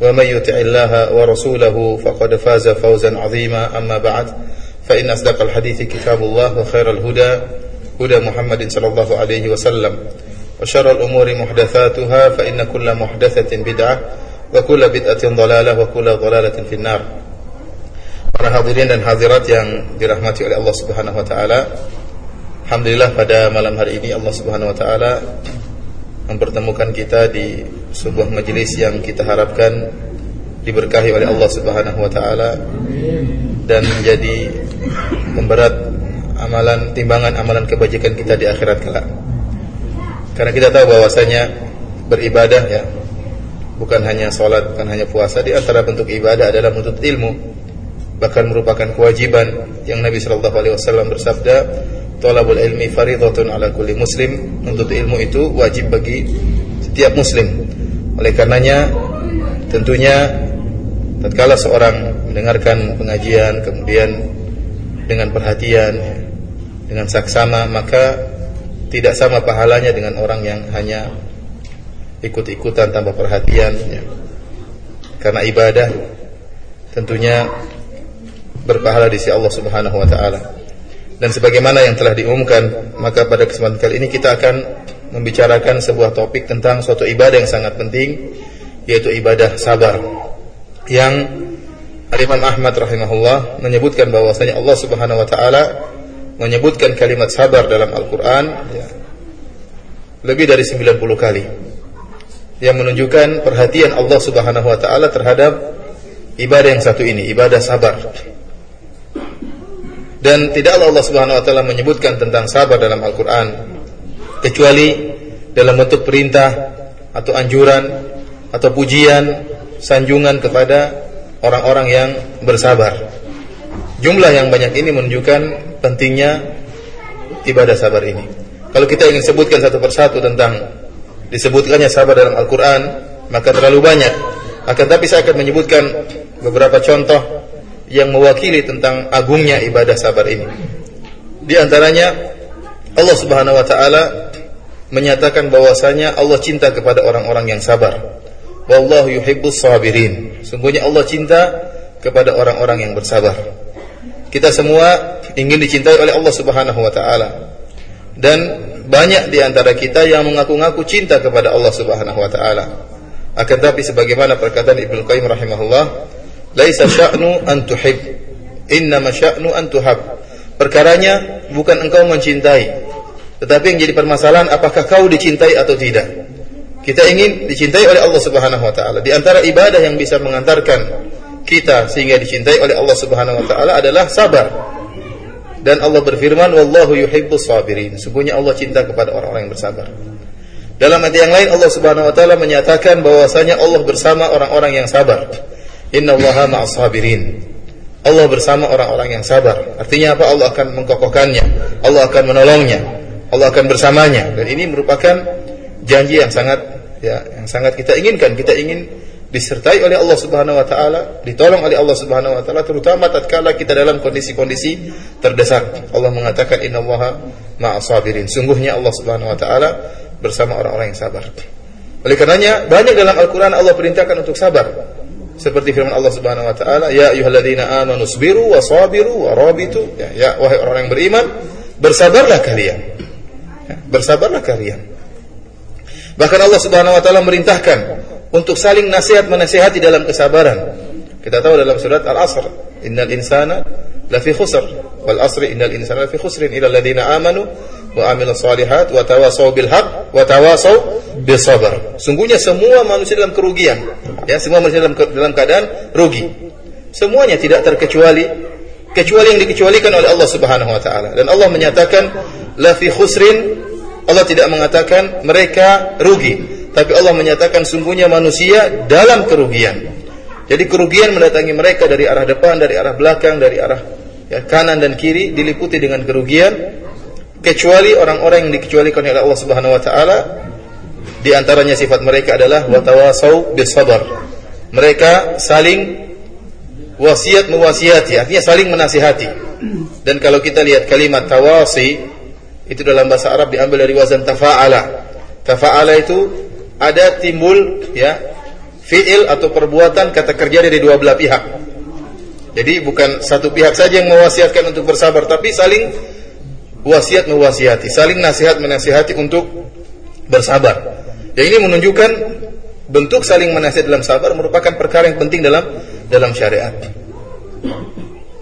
ومن يطع الله ورسوله فقد فاز فوزا عظيما أما بعد فإن أصدق الحديث كتاب الله وخير الهدى هدى محمد صلى الله عليه وسلم وشر الأمور محدثاتها فإن كل محدثة بدعة وكل بدعة ضلالة وكل ضلالة في النار Para hadirin dan hadirat yang dirahmati oleh Allah Subhanahu wa taala. Alhamdulillah pada malam hari ini Allah Subhanahu wa taala mempertemukan kita di sebuah majelis yang kita harapkan diberkahi oleh Allah Subhanahu wa taala dan menjadi pemberat amalan timbangan amalan kebajikan kita di akhirat kelak. Karena kita tahu bahwasanya beribadah ya bukan hanya salat, bukan hanya puasa, di antara bentuk ibadah adalah menuntut ilmu bahkan merupakan kewajiban yang Nabi Shallallahu Alaihi Wasallam bersabda, "Tolabul ilmi faridatun ala kulli muslim." Untuk ilmu itu wajib bagi setiap muslim. Oleh karenanya, tentunya tatkala seorang mendengarkan pengajian kemudian dengan perhatian, dengan saksama, maka tidak sama pahalanya dengan orang yang hanya ikut-ikutan tanpa perhatian. Ya. Karena ibadah tentunya berpahala di sisi Allah Subhanahu wa taala. Dan sebagaimana yang telah diumumkan, maka pada kesempatan kali ini kita akan membicarakan sebuah topik tentang suatu ibadah yang sangat penting yaitu ibadah sabar. Yang Imam Ahmad rahimahullah menyebutkan bahwasanya Allah Subhanahu wa taala menyebutkan kalimat sabar dalam Al-Qur'an ya, lebih dari 90 kali. Yang menunjukkan perhatian Allah Subhanahu wa taala terhadap ibadah yang satu ini, ibadah sabar. Dan tidaklah Allah Subhanahu wa taala menyebutkan tentang sabar dalam Al-Qur'an kecuali dalam bentuk perintah atau anjuran atau pujian, sanjungan kepada orang-orang yang bersabar. Jumlah yang banyak ini menunjukkan pentingnya ibadah sabar ini. Kalau kita ingin sebutkan satu persatu tentang disebutkannya sabar dalam Al-Qur'an, maka terlalu banyak. Akan tapi saya akan menyebutkan beberapa contoh yang mewakili tentang agungnya ibadah sabar ini. Di antaranya Allah Subhanahu wa taala menyatakan bahwasanya Allah cinta kepada orang-orang yang sabar. Wallahu yuhibbus sabirin. Sungguhnya Allah cinta kepada orang-orang yang bersabar. Kita semua ingin dicintai oleh Allah Subhanahu wa taala. Dan banyak di antara kita yang mengaku-ngaku cinta kepada Allah Subhanahu wa taala. Akan tapi sebagaimana perkataan Ibnu Qayyim rahimahullah, Laisa sya'nu an tuhib. Innama sya'nu an tuhab. Perkaranya bukan engkau mencintai, tetapi yang jadi permasalahan apakah kau dicintai atau tidak. Kita ingin dicintai oleh Allah Subhanahu wa taala. Di antara ibadah yang bisa mengantarkan kita sehingga dicintai oleh Allah Subhanahu wa taala adalah sabar. Dan Allah berfirman, "Wallahu yuhibbus sabirin." Sungguhnya Allah cinta kepada orang-orang yang bersabar. Dalam ayat yang lain Allah Subhanahu wa taala menyatakan bahwasanya Allah bersama orang-orang yang sabar. Inna allaha ma'as sabirin. Allah bersama orang-orang yang sabar. Artinya apa? Allah akan mengkokohkannya. Allah akan menolongnya. Allah akan bersamanya. Dan ini merupakan janji yang sangat ya yang sangat kita inginkan. Kita ingin disertai oleh Allah Subhanahu wa taala, ditolong oleh Allah Subhanahu wa taala terutama tatkala kita dalam kondisi-kondisi terdesak. Allah mengatakan innallaha ma'as sabirin. Sungguhnya Allah Subhanahu wa taala bersama orang-orang yang sabar. Oleh karenanya banyak dalam Al-Qur'an Allah perintahkan untuk sabar seperti firman Allah Subhanahu wa taala, "Ya ayyuhalladzina amanu sabiru wa sabiru wa rabitu." Ya, ya wahai orang yang beriman, bersabarlah kalian. Ya, bersabarlah kalian. Bahkan Allah Subhanahu wa taala merintahkan untuk saling nasihat menasihati dalam kesabaran. Kita tahu dalam surat Al-Asr, "Innal insana lafi khusr." Wal asri innal insana lafi khusrin illa alladziina amanu wa amilus solihat wa tawasaw bil haq wa tawasaw bis sabr. Sungguhnya semua manusia dalam kerugian. Ya, semua manusia dalam dalam keadaan rugi. Semuanya tidak terkecuali kecuali yang dikecualikan oleh Allah Subhanahu wa taala. Dan Allah menyatakan la fi khusrin Allah tidak mengatakan mereka rugi, tapi Allah menyatakan sungguhnya manusia dalam kerugian. Jadi kerugian mendatangi mereka dari arah depan, dari arah belakang, dari arah ya, kanan dan kiri diliputi dengan kerugian kecuali orang-orang yang dikecualikan oleh Allah Subhanahu wa taala di antaranya sifat mereka adalah watawasau bisabar. Mereka saling wasiat mewasiati, artinya saling menasihati. Dan kalau kita lihat kalimat tawasi itu dalam bahasa Arab diambil dari wazan tafa'ala. Tafa'ala itu ada timbul ya fiil atau perbuatan kata kerja dari dua belah pihak. Jadi bukan satu pihak saja yang mewasiatkan untuk bersabar, tapi saling wasiat mewasiati, saling nasihat menasihati untuk bersabar. Dan ini menunjukkan bentuk saling menasihat dalam sabar merupakan perkara yang penting dalam dalam syariat.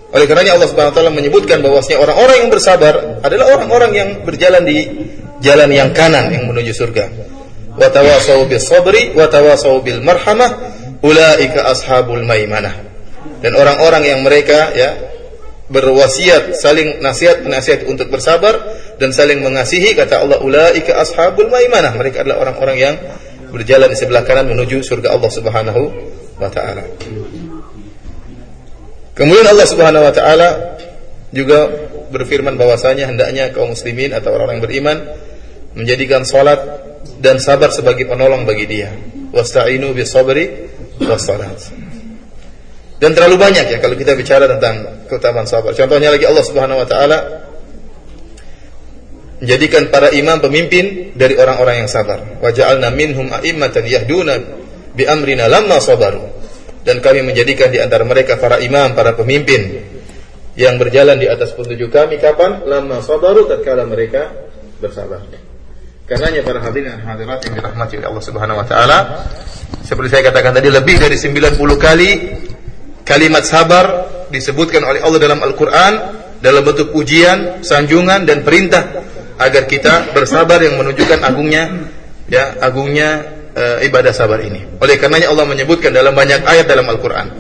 Oleh karenanya Allah Subhanahu wa taala menyebutkan bahwasanya orang-orang yang bersabar adalah orang-orang yang berjalan di jalan yang kanan yang menuju surga. Wa tawasau bis sabri wa tawasau bil marhamah ulaika ashabul maimanah. Dan orang-orang yang mereka ya berwasiat saling nasihat nasihat untuk bersabar dan saling mengasihi kata Allah ulaika ashabul maimanah mereka adalah orang-orang yang berjalan di sebelah kanan menuju surga Allah Subhanahu wa taala. Kemudian Allah Subhanahu wa taala juga berfirman bahwasanya hendaknya kaum muslimin atau orang-orang beriman menjadikan salat dan sabar sebagai penolong bagi dia. Wasta'inu bis sabri. Dan terlalu banyak ya kalau kita bicara tentang keutamaan sabar. Contohnya lagi Allah Subhanahu wa taala menjadikan para imam pemimpin dari orang-orang yang sabar. Wa ja'alna minhum a'immatan yahduna bi amrina lamma sabaru dan kami menjadikan di antara mereka para imam, para pemimpin yang berjalan di atas petunjuk kami kapan? Lama sabaru tatkala mereka bersabar. Karenanya para hadirin dan hadirat yang dirahmati oleh Allah Subhanahu wa taala, seperti saya katakan tadi lebih dari 90 kali kalimat sabar disebutkan oleh Allah dalam Al-Qur'an dalam bentuk ujian, sanjungan dan perintah agar kita bersabar yang menunjukkan agungnya ya agungnya uh, ibadah sabar ini. Oleh karenanya Allah menyebutkan dalam banyak ayat dalam Al-Qur'an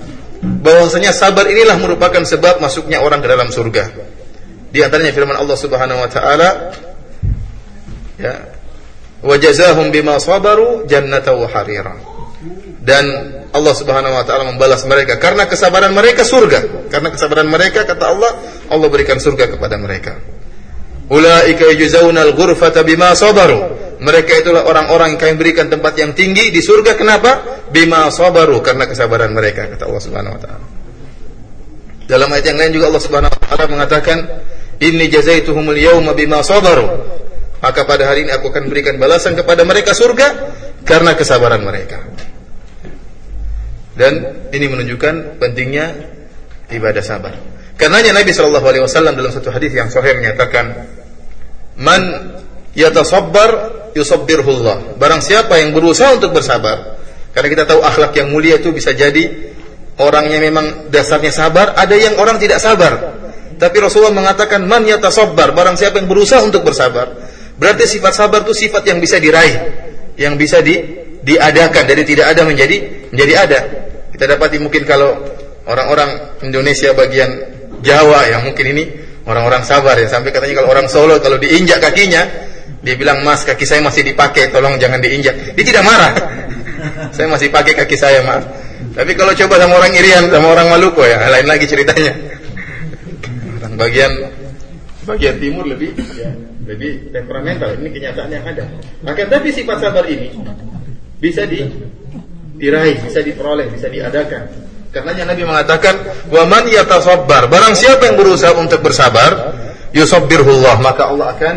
bahwasanya sabar inilah merupakan sebab masuknya orang ke dalam surga. Di antaranya firman Allah Subhanahu wa taala ya wa bima sabaru jannata wa. Dan Allah Subhanahu wa taala membalas mereka karena kesabaran mereka surga. Karena kesabaran mereka kata Allah, Allah berikan surga kepada mereka. Ulaika yujzauna al-ghurfata bima sabaru. Mereka itulah orang-orang yang berikan tempat yang tinggi di surga. Kenapa? Bima sabaru karena kesabaran mereka kata Allah Subhanahu wa taala. Dalam ayat yang lain juga Allah Subhanahu wa taala mengatakan, "Inni jazaituhumul yauma bima sabaru." Maka pada hari ini aku akan berikan balasan kepada mereka surga karena kesabaran mereka. Dan ini menunjukkan pentingnya ibadah sabar. Karenanya Nabi Shallallahu Alaihi Wasallam dalam satu hadis yang sahih menyatakan, "Man yatasabbar yusabbirhullah. Barang siapa yang berusaha untuk bersabar, karena kita tahu akhlak yang mulia itu bisa jadi orangnya memang dasarnya sabar, ada yang orang tidak sabar. Tapi Rasulullah mengatakan man yatasabbar, barang siapa yang berusaha untuk bersabar. Berarti sifat sabar itu sifat yang bisa diraih, yang bisa di, diadakan dari tidak ada menjadi menjadi ada. Kita dapati mungkin kalau orang-orang Indonesia bagian Jawa yang mungkin ini orang-orang sabar ya sampai katanya kalau orang Solo kalau diinjak kakinya dia bilang, mas kaki saya masih dipakai, tolong jangan diinjak. Dia tidak marah. saya masih pakai kaki saya, maaf. Tapi kalau coba sama orang Irian, sama orang Maluku ya, lain lagi ceritanya. Orang bagian bagian timur lebih ya, lebih temperamental. Ini kenyataan yang ada. Maka tapi sifat sabar ini bisa di diraih, bisa diperoleh, bisa diadakan. Karena Nabi mengatakan, "Wa man yatasabbar." Barang siapa yang berusaha untuk bersabar, yusabbirullah, maka Allah akan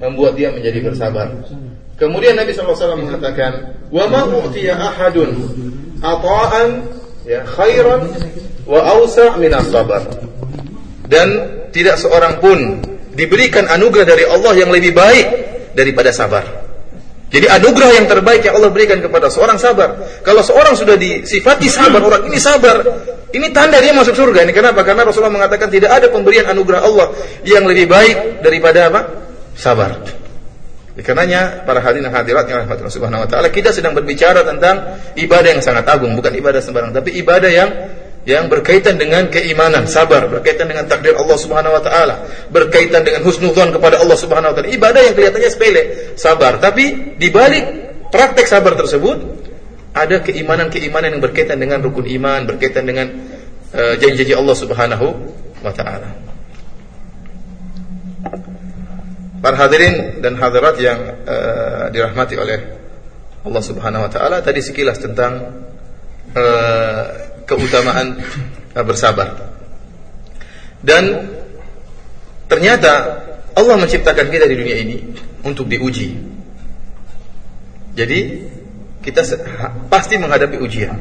membuat dia menjadi bersabar. Kemudian Nabi SAW mengatakan, "Wa ma u'tiya ahadun ata'an ya khairan wa awsa' min sabar." Dan tidak seorang pun diberikan anugerah dari Allah yang lebih baik daripada sabar. Jadi anugerah yang terbaik yang Allah berikan kepada seorang sabar. Kalau seorang sudah disifati sabar, orang ini sabar, ini tanda dia masuk surga. Ini kenapa? Karena Rasulullah mengatakan tidak ada pemberian anugerah Allah yang lebih baik daripada apa? sabar. Karenanya para hadirin dan hadirat yang rahmatullah subhanahu wa taala kita sedang berbicara tentang ibadah yang sangat agung, bukan ibadah sembarang, tapi ibadah yang yang berkaitan dengan keimanan, sabar, berkaitan dengan takdir Allah Subhanahu wa taala, berkaitan dengan husnudzon kepada Allah Subhanahu wa taala. Ibadah yang kelihatannya sepele, sabar, tapi di balik praktek sabar tersebut ada keimanan-keimanan yang berkaitan dengan rukun iman, berkaitan dengan uh, janji-janji Allah Subhanahu wa taala. Para hadirin dan hadirat yang uh, dirahmati oleh Allah Subhanahu wa taala, tadi sekilas tentang uh, keutamaan uh, bersabar. Dan ternyata Allah menciptakan kita di dunia ini untuk diuji. Jadi kita pasti menghadapi ujian.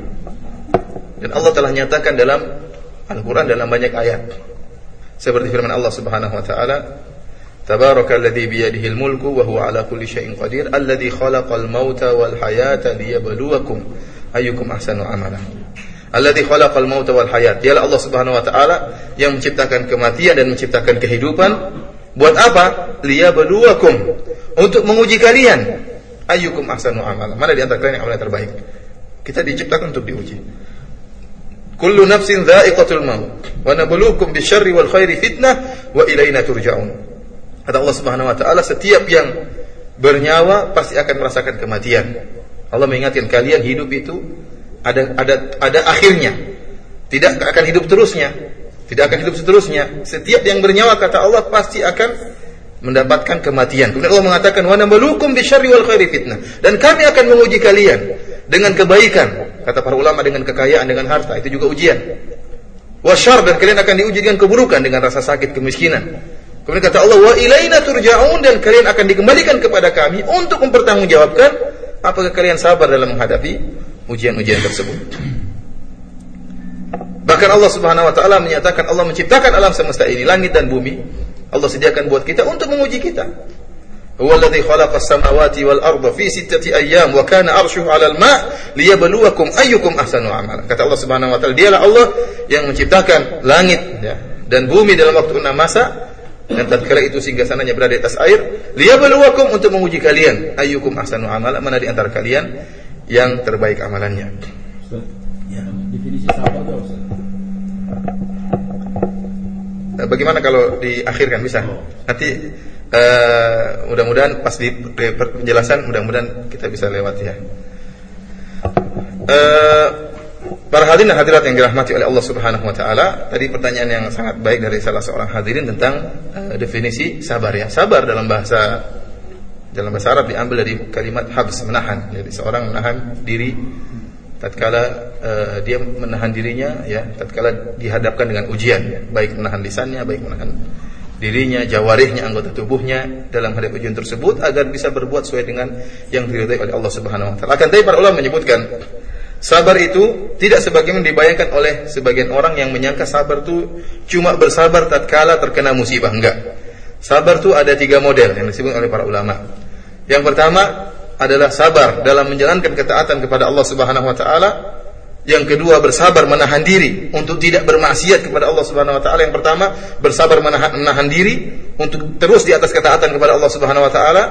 Dan Allah telah nyatakan dalam Al-Quran dalam banyak ayat. Seperti firman Allah Subhanahu wa taala, Tabarakalladzi biyadihil mulku wa huwa ala kulli syai'in qadir, alladzi khalaqal mauta wal hayata liyabluwakum ayyukum ahsanu amala. Alladzi khalaqal mauta wal hayat. Dialah Allah Subhanahu wa taala yang menciptakan kematian dan menciptakan kehidupan. Buat apa? Liyabluwakum. Untuk menguji kalian ayyukum ahsanu amala. Mana di antara kalian yang amalnya terbaik? Kita diciptakan untuk diuji. Kullu nafsin dha'iqatul maut wa nabluukum bisyarri wal khairi fitnah wa ilaina turja'un. Kata Allah Subhanahu wa taala setiap yang bernyawa pasti akan merasakan kematian. Allah mengingatkan kalian hidup itu ada ada ada akhirnya. Tidak akan hidup terusnya. Tidak akan hidup seterusnya. Setiap yang bernyawa kata Allah pasti akan mendapatkan kematian. Kemudian Allah mengatakan wa bisyarri wal khairi fitnah. Dan kami akan menguji kalian dengan kebaikan. Kata para ulama dengan kekayaan, dengan harta, itu juga ujian. Wasyar dan kalian akan diuji dengan keburukan, dengan rasa sakit, kemiskinan. Kemudian kata Allah wa ilaina turja'un dan kalian akan dikembalikan kepada kami untuk mempertanggungjawabkan apakah kalian sabar dalam menghadapi ujian-ujian tersebut. Bahkan Allah Subhanahu wa taala menyatakan Allah menciptakan alam semesta ini, langit dan bumi Allah sediakan buat kita untuk menguji kita. Huwallazi khalaqas samawati wal arda fi sittati ayyam wa kana arshuhu 'alal ma' liyabluwakum ayyukum ahsanu amala. Kata Allah Subhanahu wa taala, Dialah Allah yang menciptakan langit ya, dan bumi dalam waktu enam masa dan tatkala itu singgah sananya berada di atas air, liyabluwakum untuk menguji kalian ayyukum ahsanu amala, mana di antara kalian yang terbaik amalannya. Ya. Definisi sabar itu Eh, bagaimana kalau diakhirkan bisa? Nanti uh, mudah-mudahan pas di, penjelasan mudah-mudahan kita bisa lewat ya. Uh, para hadirin dan hadirat yang dirahmati oleh Allah Subhanahu wa taala, tadi pertanyaan yang sangat baik dari salah seorang hadirin tentang uh, definisi sabar ya. Sabar dalam bahasa dalam bahasa Arab diambil dari kalimat habs menahan. Jadi seorang menahan diri tatkala uh, dia menahan dirinya ya tatkala dihadapkan dengan ujian ya, baik menahan lisannya baik menahan dirinya jawarihnya anggota tubuhnya dalam hadap ujian tersebut agar bisa berbuat sesuai dengan yang diridhai oleh Allah Subhanahu wa taala. Akan tapi para ulama menyebutkan sabar itu tidak sebagaimana dibayangkan oleh sebagian orang yang menyangka sabar itu cuma bersabar tatkala terkena musibah. Enggak sabar itu ada tiga model yang disebut oleh para ulama yang pertama adalah sabar dalam menjalankan ketaatan kepada Allah Subhanahu wa taala. Yang kedua bersabar menahan diri untuk tidak bermaksiat kepada Allah Subhanahu wa taala. Yang pertama bersabar menahan, menahan diri untuk terus di atas ketaatan kepada Allah Subhanahu wa taala.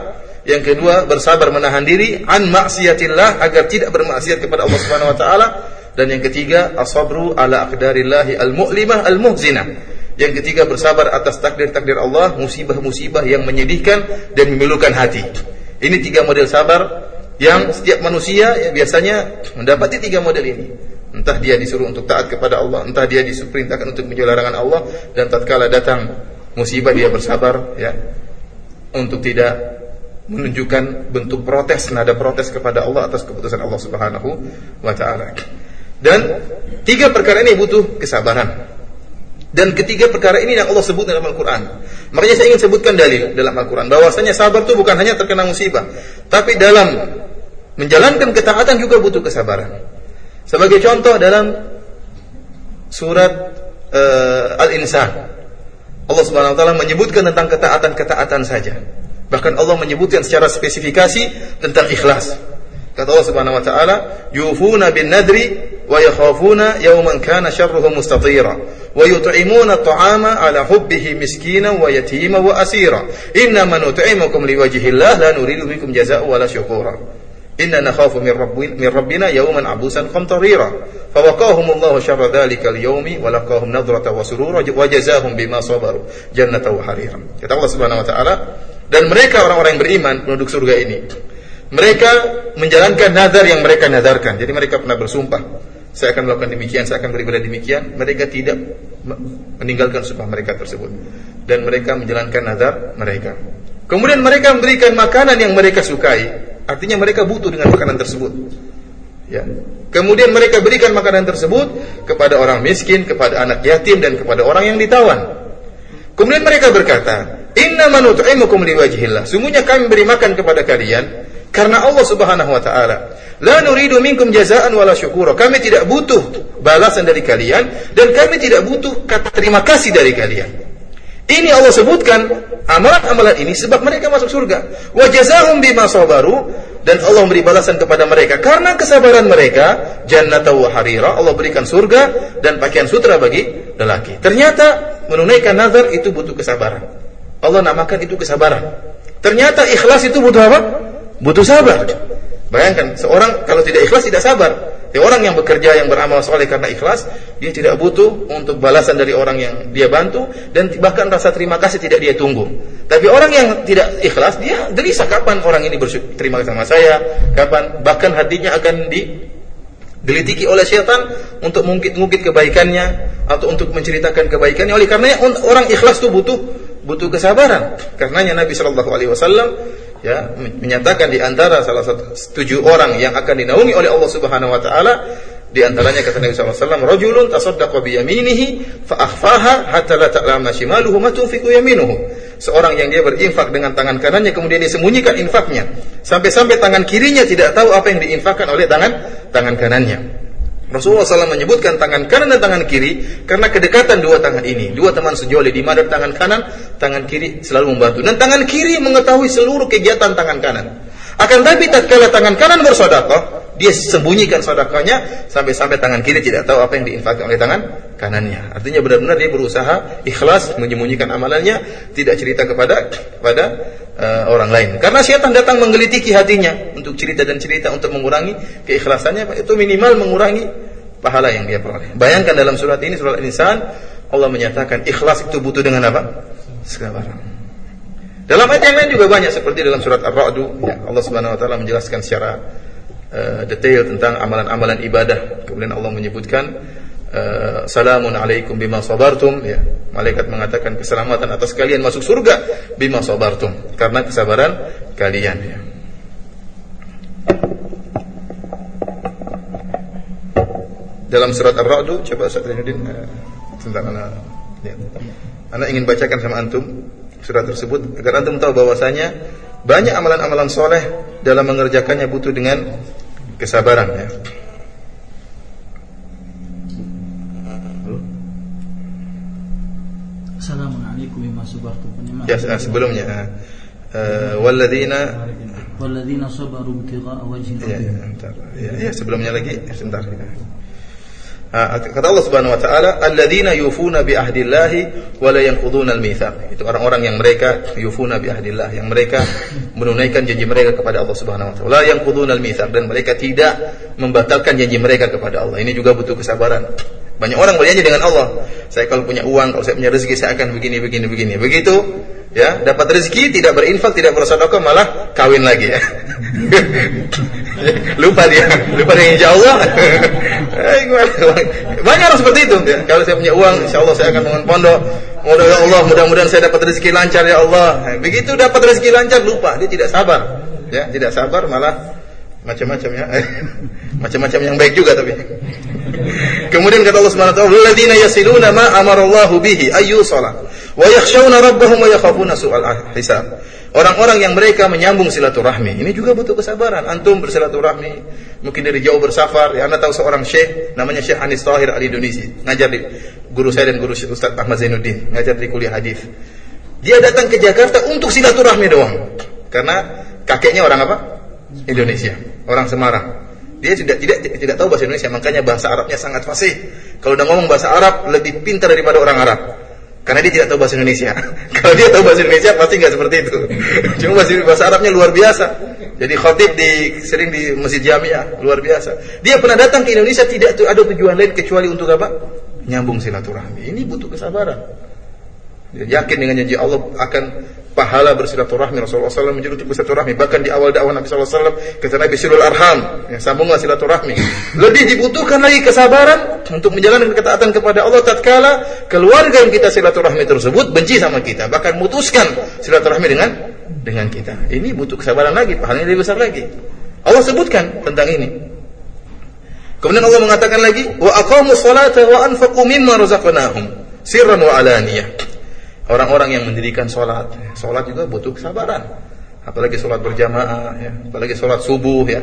Yang kedua bersabar menahan diri an maksiatillah agar tidak bermaksiat kepada Allah Subhanahu wa taala. Dan yang ketiga asabru ala aqdarillahi al-mu'limah al-muhzinah. Yang ketiga bersabar atas takdir-takdir Allah, musibah-musibah yang menyedihkan dan memilukan hati. Ini tiga model sabar yang setiap manusia ya, biasanya mendapati tiga model ini. Entah dia disuruh untuk taat kepada Allah, entah dia diperintahkan untuk menjual larangan Allah dan tatkala datang musibah dia bersabar ya untuk tidak menunjukkan bentuk protes, nada protes kepada Allah atas keputusan Allah Subhanahu wa taala. Dan tiga perkara ini butuh kesabaran. Dan ketiga perkara ini yang Allah sebut dalam Al-Quran. Makanya saya ingin sebutkan dalil dalam Al-Quran. Bahwasanya sabar itu bukan hanya terkena musibah. Tapi dalam menjalankan ketaatan juga butuh kesabaran. Sebagai contoh dalam surat uh, Al-Insan. Allah Subhanahu wa taala menyebutkan tentang ketaatan-ketaatan saja. Bahkan Allah menyebutkan secara spesifikasi tentang ikhlas. Kata Allah Subhanahu wa taala, "Yufuna bin nadri wa yakhafuna yawman kana syarruhu mustatira wa yut'imuna at'ama ala hubbihi miskinan wa yatima wa asira. Innama nut'imukum liwajhillah la nuridu minkum jazaa'an wala syukura." Inna nakhafu min rabbina min rabbina yawman abusan qamtarira. Fawaqahum Allah syarra dzalikal yawmi wa laqahum nadrata wa surura wa jazaahum bima sabaru jannata wa harira. Kata Allah Subhanahu wa taala, dan mereka orang-orang yang beriman penduduk surga ini Mereka menjalankan nazar yang mereka nadarkan. Jadi mereka pernah bersumpah, saya akan melakukan demikian, saya akan beribadah demikian. Mereka tidak meninggalkan sumpah mereka tersebut. Dan mereka menjalankan nazar mereka. Kemudian mereka memberikan makanan yang mereka sukai. Artinya mereka butuh dengan makanan tersebut. Ya. Kemudian mereka berikan makanan tersebut kepada orang miskin, kepada anak yatim dan kepada orang yang ditawan. Kemudian mereka berkata, "Inna manut'imukum liwajhillah." Sungguhnya kami beri makan kepada kalian karena Allah Subhanahu wa taala. La nuridu minkum jazaan wala syukura. Kami tidak butuh balasan dari kalian dan kami tidak butuh kata terima kasih dari kalian. Ini Allah sebutkan amalan-amalan ini sebab mereka masuk surga. Wa jazaahum bima sabaru dan Allah memberi balasan kepada mereka karena kesabaran mereka jannata wa harira Allah berikan surga dan pakaian sutra bagi lelaki. Ternyata menunaikan nazar itu butuh kesabaran. Allah namakan itu kesabaran. Ternyata ikhlas itu butuh apa? butuh sabar. Bayangkan seorang kalau tidak ikhlas tidak sabar. Orang yang bekerja yang beramal soleh karena ikhlas, dia tidak butuh untuk balasan dari orang yang dia bantu dan bahkan rasa terima kasih tidak dia tunggu. Tapi orang yang tidak ikhlas, dia gelisah kapan orang ini berterima kasih sama saya, kapan bahkan hatinya akan di gelitiki oleh syaitan untuk mungkit-mungkit kebaikannya atau untuk menceritakan kebaikannya. Oleh karenanya orang ikhlas itu butuh butuh kesabaran. Karenanya Nabi Shallallahu Alaihi Wasallam ya menyatakan di antara salah satu tujuh orang yang akan dinaungi oleh Allah Subhanahu wa taala di antaranya kata Nabi sallallahu alaihi wasallam rajulun tasaddaqa bi yaminihi fa akhfaha hatta la ta'lama shimaluhu ma tunfiqu yaminuhu. Seorang yang dia berinfak dengan tangan kanannya kemudian dia sembunyikan infaknya. Sampai-sampai tangan kirinya tidak tahu apa yang diinfakkan oleh tangan tangan kanannya Rasulullah SAW menyebutkan tangan kanan dan tangan kiri karena kedekatan dua tangan ini. Dua teman sejoli di mana tangan kanan, tangan kiri selalu membantu. Dan tangan kiri mengetahui seluruh kegiatan tangan kanan. Akan tapi tatkala tangan kanan bersedekah, dia sembunyikan sedekahnya sampai-sampai tangan kiri tidak tahu apa yang diinfakkan oleh tangan kanannya. Artinya benar-benar dia berusaha ikhlas menyembunyikan amalannya, tidak cerita kepada kepada uh, orang lain. Karena syaitan datang menggelitiki hatinya untuk cerita dan cerita untuk mengurangi keikhlasannya, itu minimal mengurangi pahala yang dia peroleh. Bayangkan dalam surat ini surat Insan Allah menyatakan ikhlas itu butuh dengan apa? Sekarang. Dalam ayat yang lain juga banyak seperti dalam surat Ar-Ra'd ya, Allah Subhanahu wa taala menjelaskan secara uh, detail tentang amalan-amalan ibadah. Kemudian Allah menyebutkan uh, salamun alaikum bima sabartum ya. Malaikat mengatakan keselamatan atas kalian masuk surga bima sabartum karena kesabaran kalian ya. Dalam surat Ar-Ra'd coba Ustaz Zainuddin uh, tentang anak ya. Anak ingin bacakan sama antum surat tersebut agar antum tahu bahwasanya banyak amalan-amalan soleh dalam mengerjakannya butuh dengan kesabaran ya. Assalamualaikum Ya, sebelumnya uh, walladzina walladzina sabaru ibtigha'a wajhi ya, ya, ya, sebelumnya lagi. Sebentar ya. Ah, kata Allah Subhanahu wa taala, "Alladzina yufuna bi ahdillahi wa la yanquduna al-mitsaq." Itu orang-orang yang mereka yufuna bi ahdillah, yang mereka menunaikan janji mereka kepada Allah Subhanahu wa taala. La yanquduna al-mitsaq dan mereka tidak membatalkan janji mereka kepada Allah. Ini juga butuh kesabaran. Banyak orang berjanji dengan Allah, saya kalau punya uang, kalau saya punya rezeki saya akan begini begini begini. Begitu ya, dapat rezeki tidak berinfak, tidak bersedekah malah kawin lagi ya. lupa dia, lupa dengan insya Allah. Banyak orang seperti itu. Ya. Kalau saya punya uang, insya Allah saya akan bangun pondok. Moga ya Allah, mudah-mudahan saya dapat rezeki lancar ya Allah. Eh, begitu dapat rezeki lancar, lupa dia tidak sabar. Ya, tidak sabar malah macam-macam ya. macam-macam yang baik juga tapi. Kemudian kata Allah Subhanahu wa taala, "Alladzina yasiluna ma amara Allah bihi ayyu salat wa yakhshawna rabbahum wa yakhafuna su'al hisab." Orang-orang yang mereka menyambung silaturahmi, ini juga butuh kesabaran. Antum bersilaturahmi, mungkin dari jauh bersafar. Ya, anda tahu seorang syekh, namanya Syekh Anis Tahir al Indonesia, ngajar di guru saya dan guru Ustaz Ahmad Zainuddin, ngajar di kuliah hadis. Dia datang ke Jakarta untuk silaturahmi doang. Karena kakeknya orang apa? Indonesia, orang Semarang. Dia tidak tidak tidak tahu bahasa Indonesia, makanya bahasa Arabnya sangat fasih. Kalau udah ngomong bahasa Arab lebih pintar daripada orang Arab. Karena dia tidak tahu bahasa Indonesia. Kalau dia tahu bahasa Indonesia pasti nggak seperti itu. Cuma bahasa, bahasa Arabnya luar biasa. Jadi khotib di sering di Masjid Jamiah luar biasa. Dia pernah datang ke Indonesia tidak ada tujuan lain kecuali untuk apa? Nyambung silaturahmi. Ini butuh kesabaran. Yakin dengan janji Allah akan pahala bersilaturahmi. Rasulullah SAW menyuruh untuk bersilaturahmi. Bahkan di awal dakwah Nabi SAW kata Nabi Sirul Arham. Ya, sambunglah silaturahmi. Lebih dibutuhkan lagi kesabaran untuk menjalankan ketaatan kepada Allah tatkala keluarga yang kita silaturahmi tersebut benci sama kita bahkan memutuskan silaturahmi dengan dengan kita. Ini butuh kesabaran lagi pahalanya lebih besar lagi. Allah sebutkan tentang ini. Kemudian Allah mengatakan lagi wa aqamu salata wa anfaqu mimma razaqnahum sirran wa alaniyah Orang-orang yang mendirikan sholat, sholat juga butuh kesabaran. Apalagi sholat berjamaah, ya. apalagi sholat subuh, ya.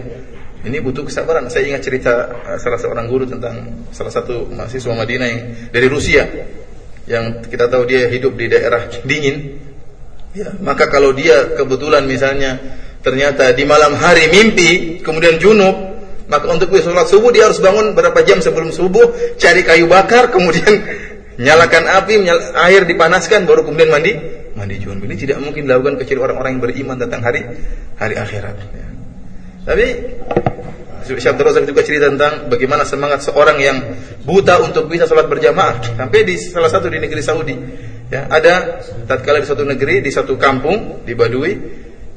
Ini butuh kesabaran. Saya ingat cerita eh, salah seorang guru tentang salah satu mahasiswa Madinah yang dari Rusia, yang kita tahu dia hidup di daerah dingin. Ya, maka kalau dia kebetulan misalnya ternyata di malam hari mimpi, kemudian junub, maka untuk sholat subuh dia harus bangun berapa jam sebelum subuh, cari kayu bakar, kemudian nyalakan api, nyal, air dipanaskan baru kemudian mandi mandi junub. Ini tidak mungkin dilakukan kecuali orang-orang yang beriman tentang hari hari akhirat. Ya. Tapi Syekh Razak juga cerita tentang bagaimana semangat seorang yang buta untuk bisa sholat berjamaah sampai di salah satu di negeri Saudi. Ya, ada tatkala di suatu negeri, di satu kampung di Badui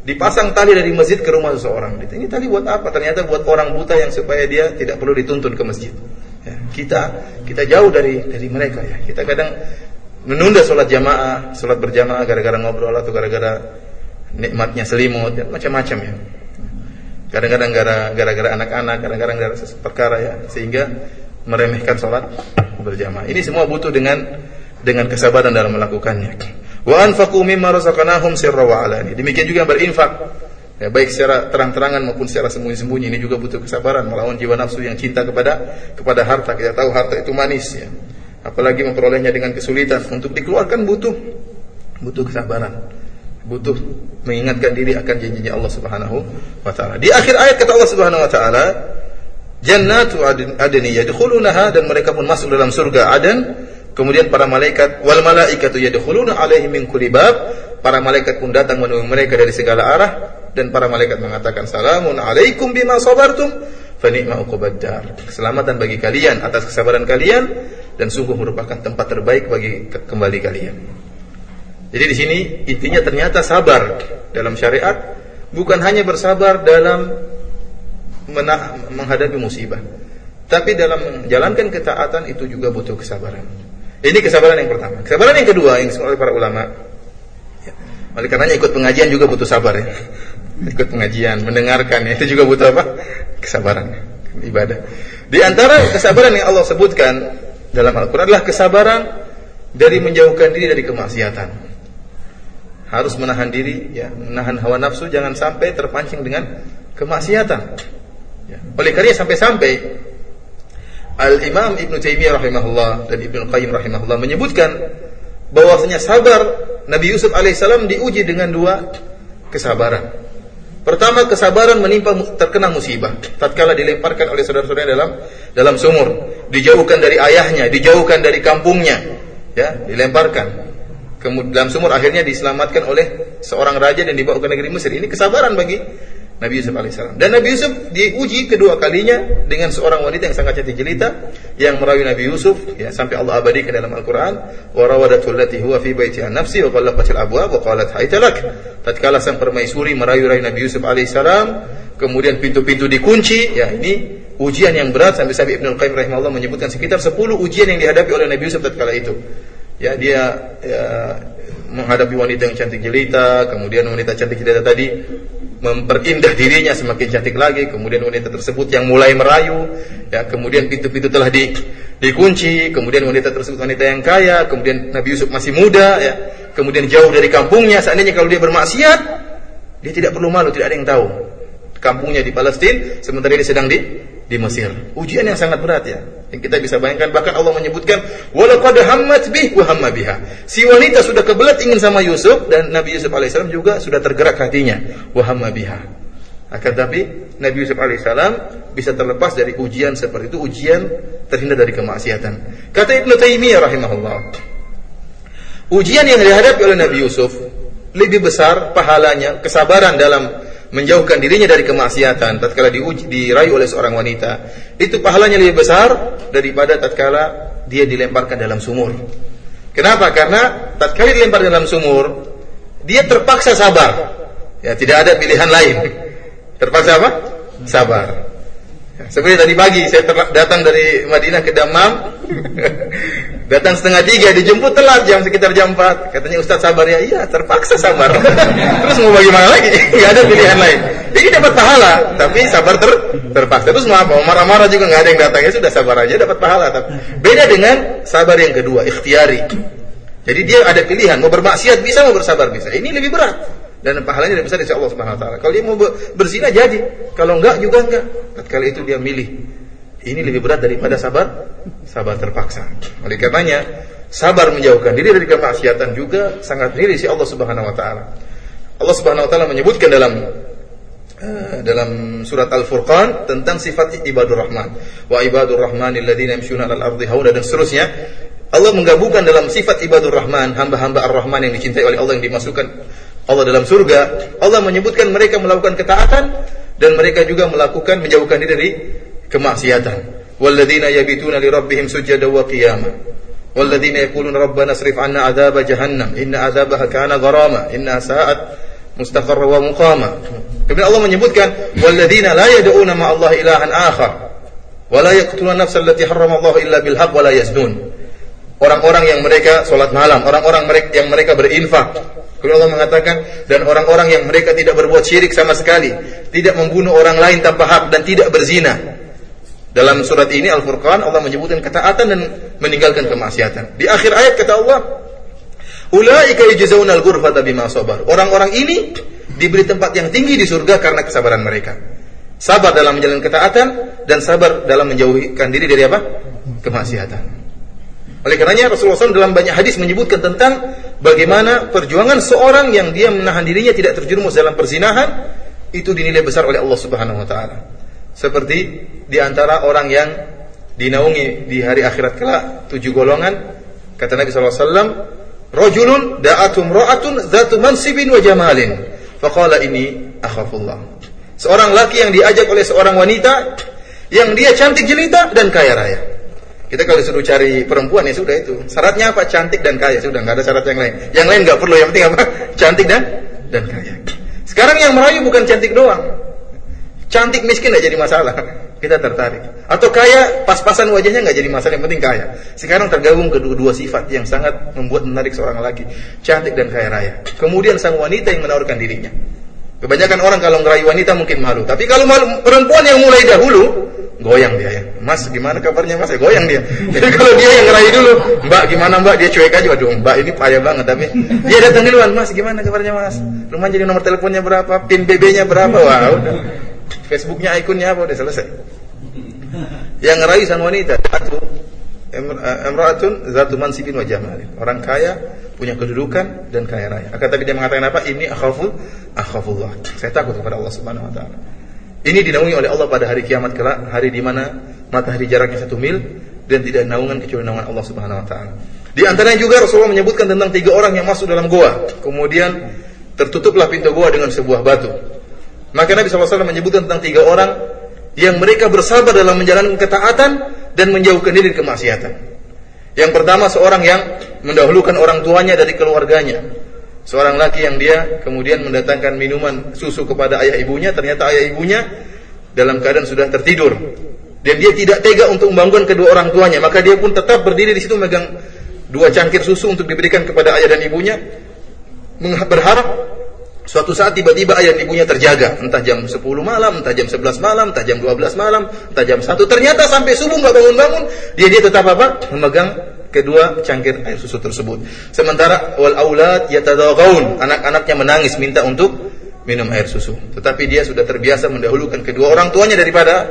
dipasang tali dari masjid ke rumah seseorang. Ini tali buat apa? Ternyata buat orang buta yang supaya dia tidak perlu dituntun ke masjid. Ya, kita kita jauh dari dari mereka ya. Kita kadang menunda sholat jamaah, sholat berjamaah gara-gara ngobrol atau gara-gara nikmatnya selimut, ya, macam-macam ya. Kadang-kadang gara-gara anak-anak, kadang-kadang gara perkara ya, sehingga meremehkan sholat berjamaah. Ini semua butuh dengan dengan kesabaran dalam melakukannya. Wa anfaqu mimma razaqnahum sirra wa. Demikian juga berinfak Ya, baik secara terang-terangan maupun secara sembunyi-sembunyi ini juga butuh kesabaran melawan jiwa nafsu yang cinta kepada kepada harta. Kita tahu harta itu manis ya. Apalagi memperolehnya dengan kesulitan untuk dikeluarkan butuh butuh kesabaran. Butuh mengingatkan diri akan janjinya Allah Subhanahu wa taala. Di akhir ayat kata Allah Subhanahu wa taala, "Jannatu adni yadkhulunaha" dan mereka pun masuk dalam surga Aden. Kemudian para malaikat wal malaikatu yadkhuluna alaihim min kulli bab. Para malaikat pun datang menemui mereka dari segala arah dan para malaikat mengatakan salamun alaikum bima sabartum fa ni'ma uqbaddar. Keselamatan bagi kalian atas kesabaran kalian dan sungguh merupakan tempat terbaik bagi kembali kalian. Jadi di sini intinya ternyata sabar dalam syariat bukan hanya bersabar dalam menghadapi musibah, tapi dalam menjalankan ketaatan itu juga butuh kesabaran. Ini kesabaran yang pertama. Kesabaran yang kedua yang disebut oleh para ulama. Ya, oleh karenanya ikut pengajian juga butuh sabar ya ikut pengajian, mendengarkan ya, itu juga butuh apa? Kesabaran, ibadah. Di antara kesabaran yang Allah sebutkan dalam Al-Qur'an adalah kesabaran dari menjauhkan diri dari kemaksiatan. Harus menahan diri ya, menahan hawa nafsu jangan sampai terpancing dengan kemaksiatan. Ya. Oleh karena sampai-sampai Al-Imam Ibn Taimiyah rahimahullah dan Ibn Qayyim rahimahullah menyebutkan bahwasanya sabar Nabi Yusuf alaihissalam diuji dengan dua kesabaran. Pertama kesabaran menimpa terkena musibah tatkala dilemparkan oleh saudara-saudaranya dalam dalam sumur, dijauhkan dari ayahnya, dijauhkan dari kampungnya, ya, dilemparkan. Kemudian dalam sumur akhirnya diselamatkan oleh seorang raja dan dibawa ke negeri Mesir. Ini kesabaran bagi Nabi Yusuf alaihissalam. Dan Nabi Yusuf diuji kedua kalinya dengan seorang wanita yang sangat cantik jelita yang merayu Nabi Yusuf ya sampai Allah abadikan dalam Al-Qur'an wa rawadatu allati huwa fi baitiha nafsi wa ghallaqatil abwab wa qalat hayta lak. Tatkala sang permaisuri merayu-rayu Nabi Yusuf alaihissalam, kemudian pintu-pintu dikunci, ya ini ujian yang berat sampai Sabi Ibnu Qayyim rahimahullah menyebutkan sekitar 10 ujian yang dihadapi oleh Nabi Yusuf tatkala itu. Ya dia ya, menghadapi wanita yang cantik jelita, kemudian wanita cantik jelita tadi memperindah dirinya semakin cantik lagi kemudian wanita tersebut yang mulai merayu ya kemudian pintu-pintu telah di, dikunci kemudian wanita tersebut wanita yang kaya kemudian Nabi Yusuf masih muda ya kemudian jauh dari kampungnya seandainya kalau dia bermaksiat dia tidak perlu malu tidak ada yang tahu. Kampungnya di Palestina sementara dia sedang di di Mesir. Ujian yang sangat berat ya. Yang kita bisa bayangkan bahkan Allah menyebutkan walaqad hammat bih wa hamma biha. Si wanita sudah kebelat ingin sama Yusuf dan Nabi Yusuf alaihissalam juga sudah tergerak hatinya wa hamma biha. Akan tapi Nabi Yusuf alaihissalam bisa terlepas dari ujian seperti itu, ujian terhindar dari kemaksiatan. Kata Ibnu Taimiyah rahimahullah. Ujian yang dihadapi oleh Nabi Yusuf lebih besar pahalanya, kesabaran dalam menjauhkan dirinya dari kemaksiatan tatkala diuji, dirayu oleh seorang wanita itu pahalanya lebih besar daripada tatkala dia dilemparkan dalam sumur. Kenapa? Karena tatkala dilempar dalam sumur dia terpaksa sabar. Ya, tidak ada pilihan lain. Terpaksa apa? Sabar. Ya, seperti tadi pagi saya datang dari Madinah ke Damam. datang setengah tiga, dijemput telat jam sekitar jam 4. Katanya Ustaz sabar ya, iya terpaksa sabar. Terus mau bagaimana lagi? Gak ada pilihan lain. Jadi dapat pahala, tapi sabar ter terpaksa. Terus mau apa? Marah-marah juga nggak ada yang datang ya sudah sabar aja dapat pahala. Tapi beda dengan sabar yang kedua, ikhtiari. Jadi dia ada pilihan, mau bermaksiat bisa, mau bersabar bisa. Ini lebih berat dan pahalanya lebih besar di Allah Subhanahu wa taala. Kalau dia mau berzina jadi, kalau enggak juga enggak. Tatkala itu dia milih. Ini lebih berat daripada sabar sabar terpaksa. Oleh karenanya, sabar menjauhkan diri dari kemaksiatan juga sangat nilai si Allah Subhanahu wa taala. Allah Subhanahu wa taala menyebutkan dalam uh, dalam surat Al-Furqan tentang sifat ibadur rahman. Wa ibadur rahmanil ladzina yamshuna 'alal ardi hauna dan seterusnya. Allah menggabungkan dalam sifat ibadur rahman, hamba-hamba ar-rahman yang dicintai oleh Allah yang dimasukkan Allah dalam surga. Allah menyebutkan mereka melakukan ketaatan dan mereka juga melakukan menjauhkan diri dari kemaksiatan. Walladzina yabituna li rabbihim sujada wa qiyama. Walladzina yaquluna rabbana asrif 'anna 'adzaba jahannam inna 'adzabaha kana gharama inna sa'at mustaqarra wa muqama. Kemudian Allah menyebutkan walladzina la yad'una ma Allah ilahan akhar wa la yaqtuluna nafsa allati harrama Allah illa bil haqq wa la yaznun orang-orang yang mereka sholat malam, orang-orang mereka yang mereka berinfak. Kalau Allah mengatakan dan orang-orang yang mereka tidak berbuat syirik sama sekali, tidak membunuh orang lain tanpa hak dan tidak berzina. Dalam surat ini Al-Furqan Allah menyebutkan ketaatan dan meninggalkan kemaksiatan. Di akhir ayat kata Allah, "Ulaika yujzauna al-ghurfata bima sabar." Orang-orang ini diberi tempat yang tinggi di surga karena kesabaran mereka. Sabar dalam menjalankan ketaatan dan sabar dalam menjauhkan diri dari apa? Kemaksiatan. Oleh karenanya Rasulullah SAW dalam banyak hadis menyebutkan tentang bagaimana perjuangan seorang yang dia menahan dirinya tidak terjerumus dalam perzinahan itu dinilai besar oleh Allah Subhanahu wa taala. Seperti di antara orang yang dinaungi di hari akhirat kelak tujuh golongan kata Nabi SAW rajulun da'atum ra'atun zatu mansibin wa jamalin faqala ini akhafullah seorang laki yang diajak oleh seorang wanita yang dia cantik jelita dan kaya raya kita kalau disuruh cari perempuan ya sudah itu. Syaratnya apa? Cantik dan kaya. Sudah nggak ada syarat yang lain. Yang lain nggak perlu. Yang penting apa? Cantik dan dan kaya. Sekarang yang merayu bukan cantik doang. Cantik miskin nggak jadi masalah. Kita tertarik. Atau kaya pas-pasan wajahnya nggak jadi masalah. Yang penting kaya. Sekarang tergabung kedua-dua sifat yang sangat membuat menarik seorang lagi. Cantik dan kaya raya. Kemudian sang wanita yang menawarkan dirinya. Kebanyakan orang kalau ngerayu wanita mungkin malu. Tapi kalau malu, perempuan yang mulai dahulu, goyang dia ya. Mas gimana kabarnya Mas? Ya, goyang dia. Jadi kalau dia yang ngerayu dulu, Mbak gimana Mbak? Dia cuek aja, waduh Mbak ini payah banget tapi dia datang duluan, Mas gimana kabarnya Mas? Rumah jadi nomor teleponnya berapa? Pin BB-nya berapa? Wah, udah. Facebooknya ikonnya apa udah selesai. Yang ngerayu sang wanita satu Emra'atun zatu mansibin wa jamalin. Orang kaya punya kedudukan dan kaya raya. Akan tapi dia mengatakan apa? Ini akhafu akhafullah. Saya takut kepada Allah Subhanahu wa taala. Ini dinaungi oleh Allah pada hari kiamat kelak, hari di mana matahari jaraknya satu mil dan tidak naungan kecuali naungan Allah Subhanahu Wa Taala. Di antaranya juga Rasulullah menyebutkan tentang tiga orang yang masuk dalam goa, kemudian tertutuplah pintu goa dengan sebuah batu. Maka Nabi SAW menyebutkan tentang tiga orang yang mereka bersabar dalam menjalankan ketaatan dan menjauhkan diri dari kemaksiatan. Yang pertama seorang yang mendahulukan orang tuanya dari keluarganya, Seorang laki yang dia kemudian mendatangkan minuman susu kepada ayah ibunya, ternyata ayah ibunya dalam keadaan sudah tertidur. Dan dia tidak tega untuk membangun kedua orang tuanya, maka dia pun tetap berdiri di situ megang dua cangkir susu untuk diberikan kepada ayah dan ibunya, berharap suatu saat tiba-tiba dan ibunya terjaga, entah jam 10 malam, entah jam 11 malam, entah jam 12 malam, entah jam 1. Ternyata sampai subuh nggak bangun-bangun, dia dia tetap apa? Memegang kedua cangkir air susu tersebut. Sementara wal aulad yatadagaun, anak-anaknya menangis minta untuk minum air susu. Tetapi dia sudah terbiasa mendahulukan kedua orang tuanya daripada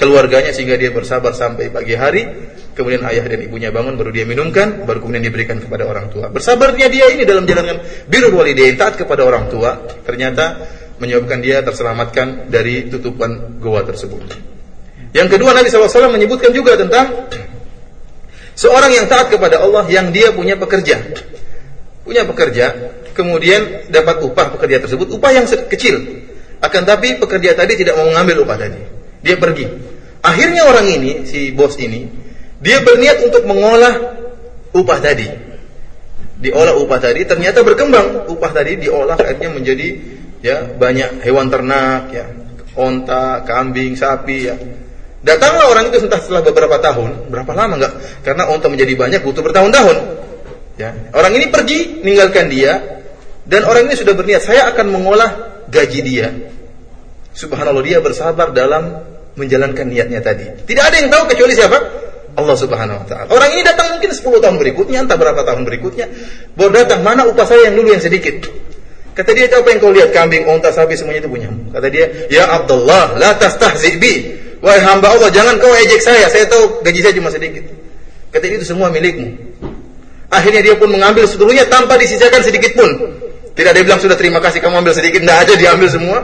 keluarganya sehingga dia bersabar sampai pagi hari. Kemudian ayah dan ibunya bangun baru dia minumkan, baru kemudian diberikan kepada orang tua. Bersabarnya dia ini dalam jalankan birrul walidain taat kepada orang tua, ternyata menyebabkan dia terselamatkan dari tutupan goa tersebut. Yang kedua Nabi SAW menyebutkan juga tentang Seorang yang taat kepada Allah yang dia punya pekerja. Punya pekerja, kemudian dapat upah pekerja tersebut, upah yang kecil. Akan tapi pekerja tadi tidak mau mengambil upah tadi. Dia pergi. Akhirnya orang ini, si bos ini, dia berniat untuk mengolah upah tadi. Diolah upah tadi ternyata berkembang. Upah tadi diolah akhirnya menjadi ya banyak hewan ternak ya, onta, kambing, sapi ya. Datanglah orang itu entah setelah beberapa tahun, berapa lama enggak? Karena onta menjadi banyak butuh bertahun-tahun. Ya. Orang ini pergi meninggalkan dia dan orang ini sudah berniat saya akan mengolah gaji dia. Subhanallah dia bersabar dalam menjalankan niatnya tadi. Tidak ada yang tahu kecuali siapa? Allah Subhanahu wa taala. Orang ini datang mungkin 10 tahun berikutnya, entah berapa tahun berikutnya, baru datang, mana upah saya yang dulu yang sedikit? Kata dia, apa yang kau lihat? Kambing, onta, sapi, semuanya itu punya. Kata dia, Ya Abdullah, la tastahzi bi. Wahai hamba Allah, jangan kau ejek saya. Saya tahu gaji saya cuma sedikit. Kata dia, itu semua milikmu. Akhirnya dia pun mengambil seluruhnya tanpa disisakan sedikit pun. Tidak ada yang bilang, sudah terima kasih kamu ambil sedikit. Tidak aja diambil semua.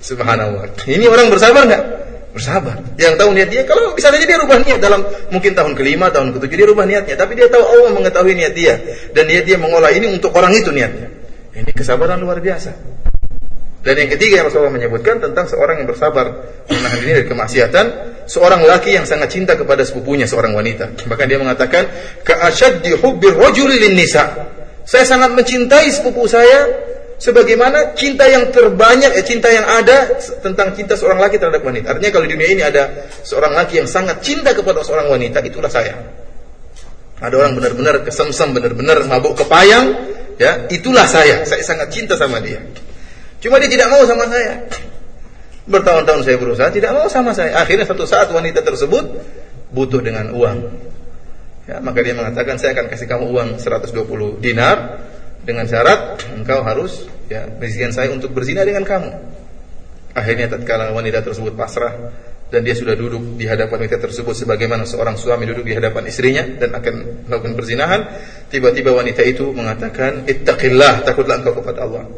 Subhanallah. Ini orang bersabar nggak? bersabar. Yang tahu niat dia, kalau bisa saja dia rubah niat dalam mungkin tahun kelima, tahun ketujuh dia rubah niatnya. Tapi dia tahu Allah mengetahui niat dia dan niat dia mengolah ini untuk orang itu niatnya. Ini kesabaran luar biasa. Dan yang ketiga yang Rasulullah menyebutkan tentang seorang yang bersabar menahan diri dari kemaksiatan, seorang laki yang sangat cinta kepada sepupunya seorang wanita. Bahkan dia mengatakan, "Ka'ashaddi hubbir rajuli nisa." Saya sangat mencintai sepupu saya sebagaimana cinta yang terbanyak eh, cinta yang ada tentang cinta seorang laki terhadap wanita. Artinya kalau di dunia ini ada seorang laki yang sangat cinta kepada seorang wanita, itulah saya. Ada orang benar-benar kesemsem, benar-benar mabuk kepayang, ya, itulah saya. Saya sangat cinta sama dia. Cuma dia tidak mau sama saya. Bertahun-tahun saya berusaha, tidak mau sama saya. Akhirnya satu saat wanita tersebut butuh dengan uang. Ya, maka dia mengatakan saya akan kasih kamu uang 120 dinar dengan syarat engkau harus ya bisikan saya untuk berzina dengan kamu. Akhirnya tatkala wanita tersebut pasrah dan dia sudah duduk di hadapan wanita tersebut sebagaimana seorang suami duduk di hadapan istrinya dan akan melakukan perzinahan, tiba-tiba wanita itu mengatakan, "Ittaqillah, takutlah engkau kepada Allah.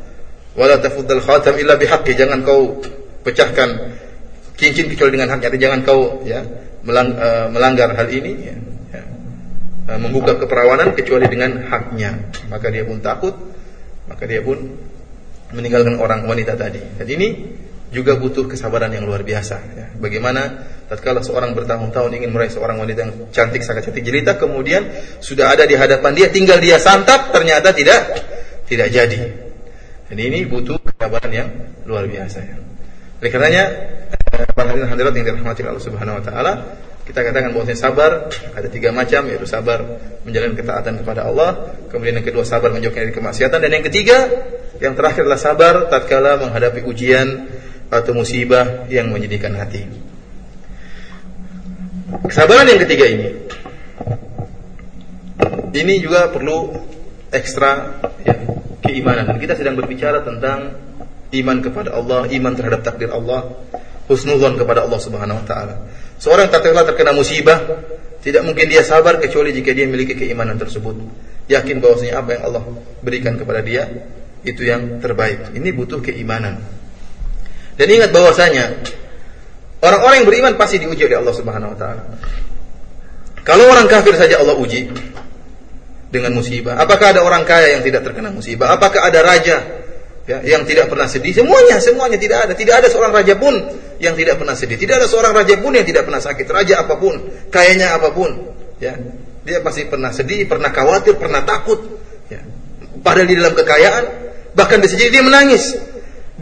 Wala tafuddal khatam illa bihaqqi." Jangan kau pecahkan cincin kecuali dengan haknya. Jangan kau ya eh, melanggar hal ini ya. Eh, membuka keperawanan kecuali dengan haknya. Maka dia pun takut, maka dia pun meninggalkan orang wanita tadi. Dan ini juga butuh kesabaran yang luar biasa. Ya. Bagaimana tatkala seorang bertahun-tahun ingin meraih seorang wanita yang cantik sangat cantik jelita, kemudian sudah ada di hadapan dia, tinggal dia santap, ternyata tidak tidak jadi. Dan ini butuh kesabaran yang luar biasa. Ya. Oleh karenanya, eh, para hadirin hadirat yang dirahmati Allah Subhanahu Wa Taala, kita katakan bahwa sabar ada tiga macam yaitu sabar menjalani ketaatan kepada Allah, kemudian yang kedua sabar menjauhkan dari kemaksiatan dan yang ketiga yang terakhir adalah sabar tatkala menghadapi ujian atau musibah yang menyedihkan hati. Kesabaran yang ketiga ini ini juga perlu ekstra ya, keimanan. Kita sedang berbicara tentang iman kepada Allah, iman terhadap takdir Allah, husnuzon kepada Allah Subhanahu wa taala. Seorang tatkala terkena musibah, tidak mungkin dia sabar kecuali jika dia memiliki keimanan tersebut. Yakin bahwasanya apa yang Allah berikan kepada dia itu yang terbaik. Ini butuh keimanan. Dan ingat bahwasanya orang-orang yang beriman pasti diuji oleh Allah Subhanahu wa taala. Kalau orang kafir saja Allah uji dengan musibah, apakah ada orang kaya yang tidak terkena musibah? Apakah ada raja ya, yang tidak pernah sedih? Semuanya, semuanya tidak ada. Tidak ada seorang raja pun yang tidak pernah sedih. Tidak ada seorang raja pun yang tidak pernah sakit. Raja apa pun, kayanya apa pun, ya. Dia pasti pernah sedih, pernah khawatir, pernah takut, ya. Padahal di dalam kekayaan, bahkan bisa jadi dia menangis.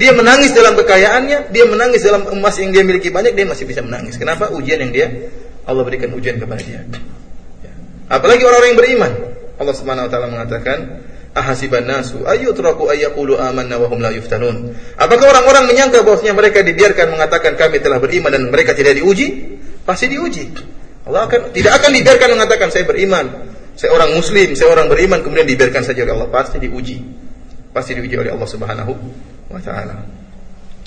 Dia menangis dalam kekayaannya, dia menangis dalam emas yang dia miliki banyak, dia masih bisa menangis. Kenapa? Ujian yang dia Allah berikan ujian kepada dia. Ya. Apalagi orang-orang yang beriman. Allah Subhanahu wa taala mengatakan, Ahasiban nasu ayyutraku ayyaqulu amanna wa hum la yuftanun. Apakah orang-orang menyangka bahwasanya mereka dibiarkan mengatakan kami telah beriman dan mereka tidak diuji? Pasti diuji. Allah akan tidak akan dibiarkan mengatakan saya beriman, saya orang muslim, saya orang beriman kemudian dibiarkan saja oleh Allah, pasti diuji. Pasti diuji oleh Allah Subhanahu wa taala.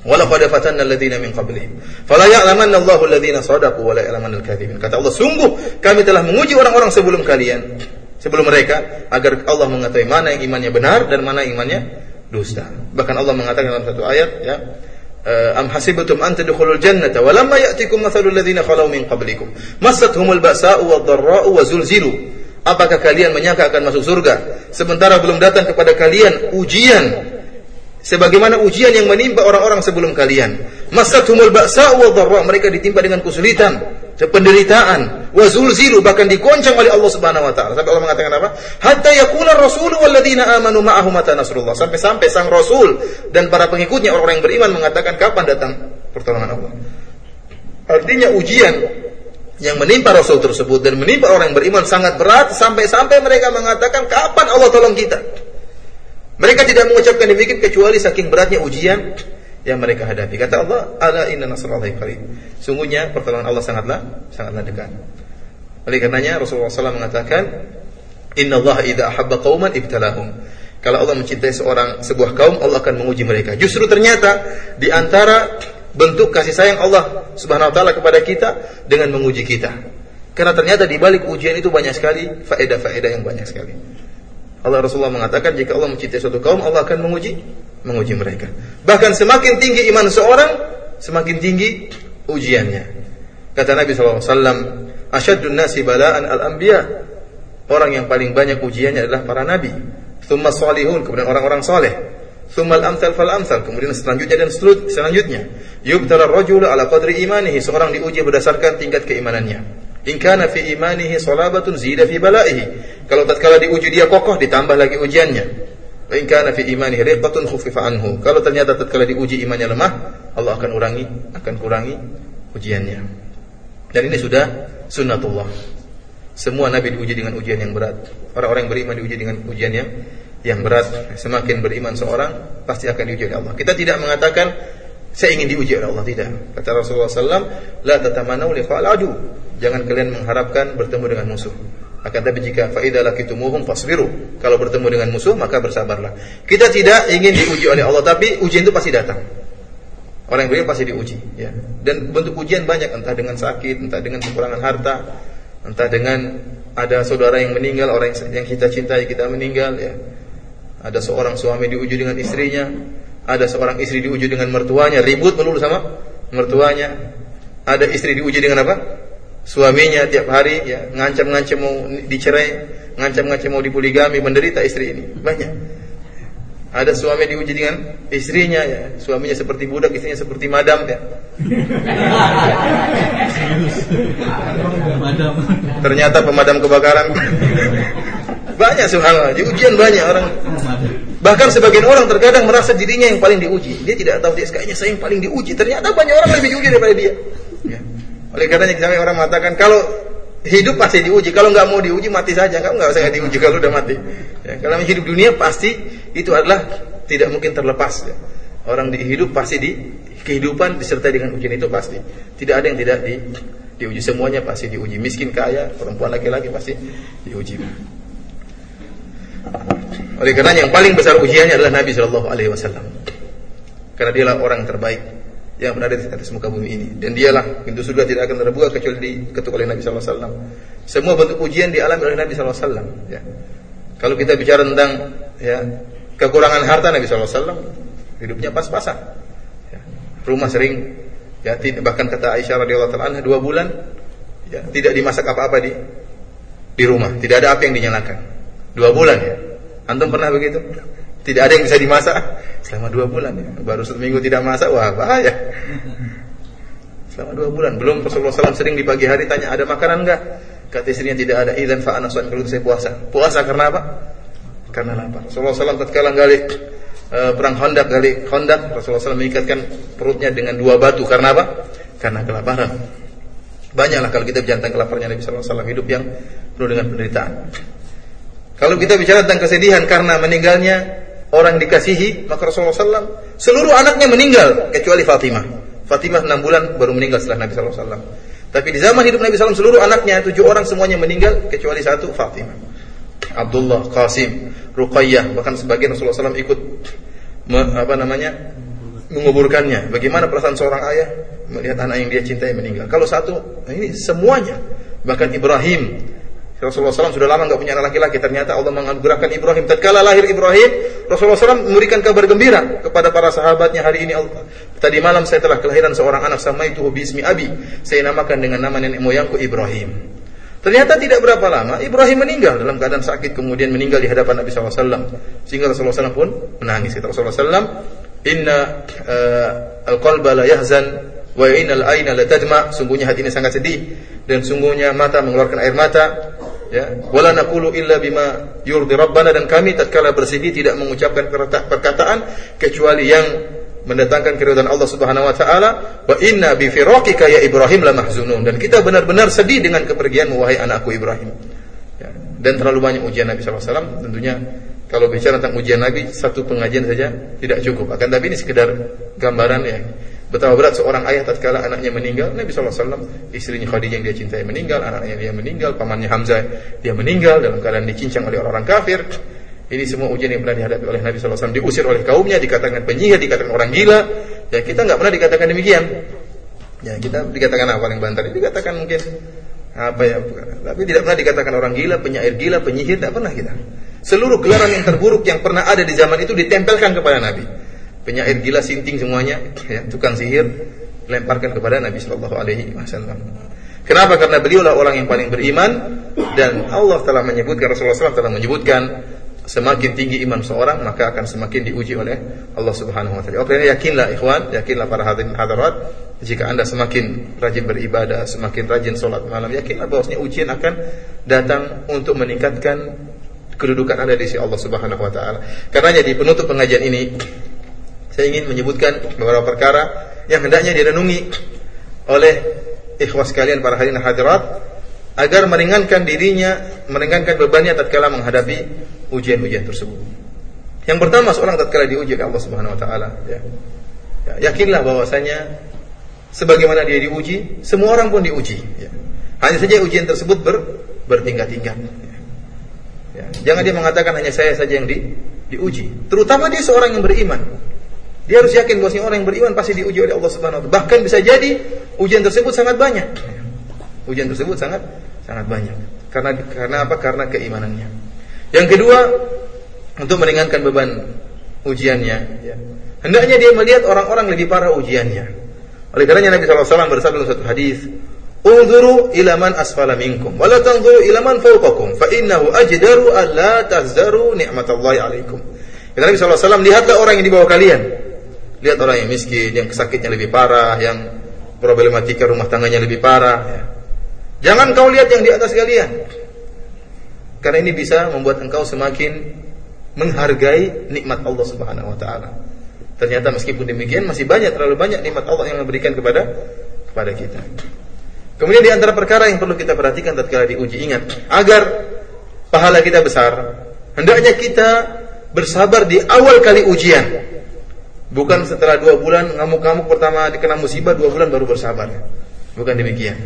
Walaqad fatanna alladziina min qablihim. Fala ya'lamanna Allahu alladziina shadaqu wa la ya'lamanna al-kadzibin. Kata Allah, sungguh kami telah menguji orang-orang sebelum kalian sebelum mereka agar Allah mengetahui mana yang imannya benar dan mana imannya dusta. Bahkan Allah mengatakan dalam satu ayat ya eh, Am hasibatum an tadkhulul jannata wa lamma ya'tikum mathalul ladzina khalau min qablikum massathumul ba'sa'u wad-dharra'u wa zulzilu Apakah kalian menyangka akan masuk surga sementara belum datang kepada kalian ujian sebagaimana ujian yang menimpa orang-orang sebelum kalian. Masathumul ba'sa'u wad-dharra mereka ditimpa dengan kesulitan, penderitaan, wa zulzilu bahkan digoncang oleh Allah Subhanahu wa taala. Sampai Allah mengatakan apa? Hatta yakuna ar-rasulu walladzina amanu ma'ahu mata nasrullah. Sampai-sampai sang rasul dan para pengikutnya orang-orang yang beriman mengatakan kapan datang pertolongan Allah. Artinya ujian yang menimpa rasul tersebut dan menimpa orang yang beriman sangat berat sampai-sampai mereka mengatakan kapan Allah tolong kita. Mereka tidak mengucapkan demikian kecuali saking beratnya ujian yang mereka hadapi. Kata Allah, "Ala inna nasrallahi qarib." Sungguhnya pertolongan Allah sangatlah sangatlah dekat. Oleh karenanya Rasulullah SAW mengatakan, "Inna Allah idza ahabba qauman ibtalahum." Kalau Allah mencintai seorang sebuah kaum, Allah akan menguji mereka. Justru ternyata di antara bentuk kasih sayang Allah Subhanahu wa taala kepada kita dengan menguji kita. Karena ternyata di balik ujian itu banyak sekali faedah-faedah yang banyak sekali. Allah Rasulullah mengatakan jika Allah mencintai suatu kaum, Allah akan menguji menguji mereka. Bahkan semakin tinggi iman seorang, semakin tinggi ujiannya. Kata Nabi SAW, Asyadun nasi bala'an al-anbiya. Orang yang paling banyak ujiannya adalah para nabi. Thumma salihun, kemudian orang-orang saleh. Thumma al-amthal fal-amthal, kemudian selanjutnya dan selanjutnya. Yubtala rajulu ala qadri imanihi, seorang diuji berdasarkan tingkat keimanannya. In kana fi imanihi salabatun zida fi balaihi. Kalau tatkala diuji dia kokoh ditambah lagi ujiannya. In kana fi imanihi riqatun khufifa anhu. Kalau ternyata tatkala diuji imannya lemah, Allah akan urangi, akan kurangi ujiannya. Dan ini sudah sunnatullah. Semua nabi diuji dengan ujian yang berat. Orang-orang yang beriman diuji dengan ujian yang yang berat. Semakin beriman seorang pasti akan diuji oleh Allah. Kita tidak mengatakan saya ingin diuji oleh Allah tidak. Kata Rasulullah SAW, la tatamanu liqa'al adu. Jangan kalian mengharapkan bertemu dengan musuh. Akan tapi jika faida lakitumuhum fasbiru. Kalau bertemu dengan musuh maka bersabarlah. Kita tidak ingin diuji oleh Allah tapi ujian itu pasti datang. Orang yang beriman pasti diuji, ya. Dan bentuk ujian banyak entah dengan sakit, entah dengan kekurangan harta, entah dengan ada saudara yang meninggal, orang yang kita cintai kita meninggal, ya. Ada seorang suami diuji dengan istrinya, ada seorang istri diuji dengan mertuanya, ribut melulu sama mertuanya. Ada istri diuji dengan apa? Suaminya tiap hari ya ngancam-ngancam mau dicerai, ngancam-ngancam mau dipoligami, menderita istri ini. Banyak. Ada suami diuji dengan istrinya ya, suaminya seperti budak, istrinya seperti madam ya. Ternyata pemadam kebakaran. banyak subhanallah, di ujian banyak orang. Bahkan sebagian orang terkadang merasa dirinya yang paling diuji. Dia tidak tahu dia kayaknya saya yang paling diuji. Ternyata banyak orang lebih diuji daripada dia. Ya. Oleh karenanya sampai orang mengatakan kalau hidup pasti diuji, kalau nggak mau diuji mati saja, kamu nggak usah diuji kalau udah mati. Ya, kalau hidup dunia pasti itu adalah tidak mungkin terlepas. Ya. Orang di hidup pasti di kehidupan disertai dengan ujian itu pasti. Tidak ada yang tidak di diuji semuanya pasti diuji. Miskin kaya, perempuan laki-laki pasti diuji. Oleh karena yang paling besar ujiannya adalah Nabi Shallallahu Alaihi Wasallam. Karena dialah orang terbaik yang berada di atas muka bumi ini dan dialah pintu surga tidak akan terbuka kecuali diketuk oleh Nabi sallallahu alaihi wasallam. Semua bentuk ujian dialami oleh Nabi sallallahu alaihi wasallam ya. Kalau kita bicara tentang ya kekurangan harta Nabi sallallahu alaihi wasallam hidupnya pas-pasan. Ya. Rumah sering ya bahkan kata Aisyah radhiyallahu taala dua bulan ya tidak dimasak apa-apa di di rumah, tidak ada api yang dinyalakan. Dua bulan ya. Antum pernah begitu? Tidak ada yang bisa dimasak selama dua bulan ya. Baru satu minggu tidak masak, wah bahaya. Selama dua bulan. Belum Rasulullah SAW sering di pagi hari tanya ada makanan enggak? Kata istrinya tidak ada. Idan fa'ana kalau saya puasa. Puasa karena apa? Karena lapar. Rasulullah SAW tatkala gali uh, perang Hondak gali Hondak Rasulullah SAW mengikatkan perutnya dengan dua batu karena apa? Karena kelaparan. Banyaklah kalau kita bicara tentang kelaparannya Nabi SAW hidup yang penuh dengan penderitaan. Kalau kita bicara tentang kesedihan karena meninggalnya orang dikasihi, maka Rasulullah SAW seluruh anaknya meninggal kecuali Fatimah. Fatimah enam bulan baru meninggal setelah Nabi SAW. Tapi di zaman hidup Nabi SAW seluruh anaknya tujuh orang semuanya meninggal kecuali satu Fatimah. Abdullah, Qasim, Ruqayyah, bahkan sebagian Rasulullah SAW ikut me, apa namanya menguburkannya. Bagaimana perasaan seorang ayah melihat anak yang dia cintai meninggal? Kalau satu, ini semuanya. Bahkan Ibrahim Rasulullah SAW sudah lama nggak punya anak laki-laki. Ternyata Allah menganugerahkan Ibrahim. Tatkala lahir Ibrahim, Rasulullah SAW memberikan kabar gembira kepada para sahabatnya hari ini. Allah, Tadi malam saya telah kelahiran seorang anak sama itu bismi abi. Saya namakan dengan nama nenek moyangku Ibrahim. Ternyata tidak berapa lama Ibrahim meninggal dalam keadaan sakit kemudian meninggal di hadapan Nabi SAW. Sehingga Rasulullah SAW pun menangis. Kata Rasulullah SAW, Inna uh, al-qalba la yahzan Wa innal aina latadma, sungguhnya hati ini sangat sedih dan sungguhnya mata mengeluarkan air mata. Ya, wala naqulu illa bima yurdi rabbana. Dan kami tatkala bersedih tidak mengucapkan perkataan kecuali yang mendatangkan keridhaan Allah Subhanahu wa taala. Wa inna bi firaqika ya Ibrahim la mahzunun. Dan kita benar-benar sedih dengan kepergianmu wahai anakku Ibrahim. Ya, dan terlalu banyak ujian Nabi SAW tentunya kalau bicara tentang ujian Nabi satu pengajian saja tidak cukup. Akan tapi ini sekedar gambaran ya Betapa berat seorang ayah tatkala anaknya meninggal, Nabi SAW, istrinya Khadijah yang dia cintai meninggal, anaknya dia meninggal, pamannya Hamzah dia meninggal dalam keadaan dicincang oleh orang kafir. Ini semua ujian yang pernah dihadapi oleh Nabi SAW. Diusir oleh kaumnya, dikatakan penyihir, dikatakan orang gila. Ya kita nggak pernah dikatakan demikian. Ya kita dikatakan apa paling bantar? Dikatakan mungkin apa ya? Tapi tidak pernah dikatakan orang gila, penyair gila, penyihir, tidak pernah kita. Seluruh gelaran yang terburuk yang pernah ada di zaman itu ditempelkan kepada Nabi penyair gila sinting semuanya, ya, tukang sihir lemparkan kepada Nabi Shallallahu Alaihi Wasallam. Kenapa? Karena beliaulah orang yang paling beriman dan Allah telah menyebutkan Rasulullah SAW telah menyebutkan semakin tinggi iman seorang maka akan semakin diuji oleh Allah Subhanahu wa taala. Oke, yakinlah ikhwan, yakinlah para hadirin hadirat jika Anda semakin rajin beribadah, semakin rajin sholat malam, yakinlah bahwasanya ujian akan datang untuk meningkatkan kedudukan Anda di sisi Allah Subhanahu wa taala. Karenanya di penutup pengajian ini saya ingin menyebutkan beberapa perkara yang hendaknya direnungi oleh ikhwas kalian para hadirin hadirat agar meringankan dirinya, meringankan bebannya tatkala menghadapi ujian-ujian tersebut. Yang pertama seorang tatkala diuji oleh Allah Subhanahu wa taala, ya. ya. yakinlah bahwasanya sebagaimana dia diuji, semua orang pun diuji, ya. Hanya saja ujian tersebut ber, bertingkat-tingkat. Ya. Ya. Jangan dia mengatakan hanya saya saja yang di, diuji. Terutama dia seorang yang beriman. Dia harus yakin bahwa orang yang beriman pasti diuji oleh Allah Subhanahu wa taala. Bahkan bisa jadi ujian tersebut sangat banyak. Ujian tersebut sangat sangat banyak. Karena karena apa? Karena keimanannya. Yang kedua, untuk meringankan beban ujiannya, ya. hendaknya dia melihat orang-orang lebih parah ujiannya. Oleh karenanya Nabi SAW bersabda dalam satu hadis, "Unzuru ila man asfala minkum, wa la tanzuru ila man fawqakum, fa innahu ajdaru an la tazdaru ni'matallahi 'alaikum." Nabi SAW, lihatlah orang yang di bawah kalian. Lihat orang yang miskin, yang sakitnya lebih parah, yang problematika rumah tangganya lebih parah. Ya. Jangan kau lihat yang di atas kalian. Karena ini bisa membuat engkau semakin menghargai nikmat Allah Subhanahu wa taala. Ternyata meskipun demikian masih banyak terlalu banyak nikmat Allah yang memberikan kepada kepada kita. Kemudian di antara perkara yang perlu kita perhatikan tatkala diuji ingat agar pahala kita besar, hendaknya kita bersabar di awal kali ujian. Bukan setelah dua bulan ngamuk-ngamuk pertama dikena musibah dua bulan baru bersabar. Bukan demikian.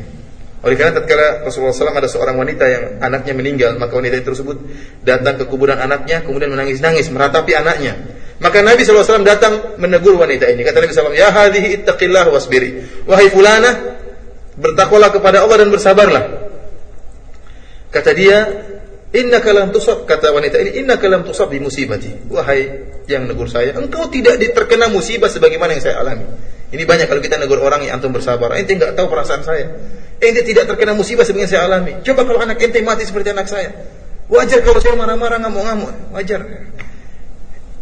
Oleh karena tatkala Rasulullah SAW ada seorang wanita yang anaknya meninggal, maka wanita tersebut datang ke kuburan anaknya, kemudian menangis-nangis meratapi anaknya. Maka Nabi SAW datang menegur wanita ini. Kata Nabi SAW, Ya hadhihi ittaqillah wasbiri. Wahai fulana, bertakwalah kepada Allah dan bersabarlah. Kata dia, Inna kalam tusab kata wanita ini inna kalam tusab di musibati. Wahai yang negur saya, engkau tidak terkena musibah sebagaimana yang saya alami. Ini banyak kalau kita negur orang yang antum bersabar. Ente enggak tahu perasaan saya. Ente tidak terkena musibah sebagaimana saya alami. Coba kalau anak ente mati seperti anak saya. Wajar kalau saya marah-marah ngamuk-ngamuk. Wajar.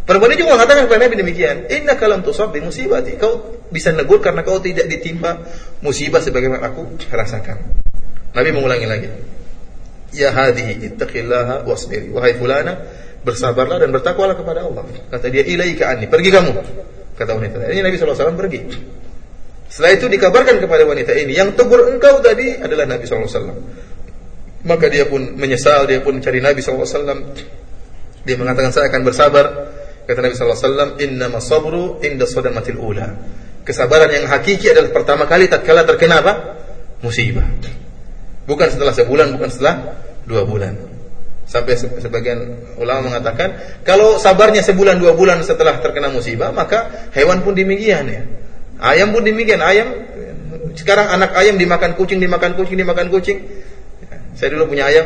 Perempuan ini juga mengatakan kepada Nabi demikian. Inna kalam tusab di musibati. Kau bisa negur karena kau tidak ditimpa musibah sebagaimana aku rasakan. Nabi mengulangi lagi. Ya hadihi ittaqillaha wasbiri. Wahai fulana, bersabarlah dan bertakwalah kepada Allah. Kata dia, ilaika anni. Pergi kamu. Kata wanita. Ini Nabi SAW pergi. Setelah itu dikabarkan kepada wanita ini, yang tegur engkau tadi adalah Nabi SAW. Maka dia pun menyesal, dia pun mencari Nabi SAW. Dia mengatakan, saya akan bersabar. Kata Nabi SAW, Inna sabru inda sadamatil ula. Kesabaran yang hakiki adalah pertama kali tatkala terkena apa? Musibah. Bukan setelah sebulan, bukan setelah dua bulan. Sampai sebagian ulama mengatakan, kalau sabarnya sebulan dua bulan setelah terkena musibah, maka hewan pun demikian ya. Ayam pun demikian. Ayam sekarang anak ayam dimakan kucing, dimakan kucing, dimakan kucing. Saya dulu punya ayam.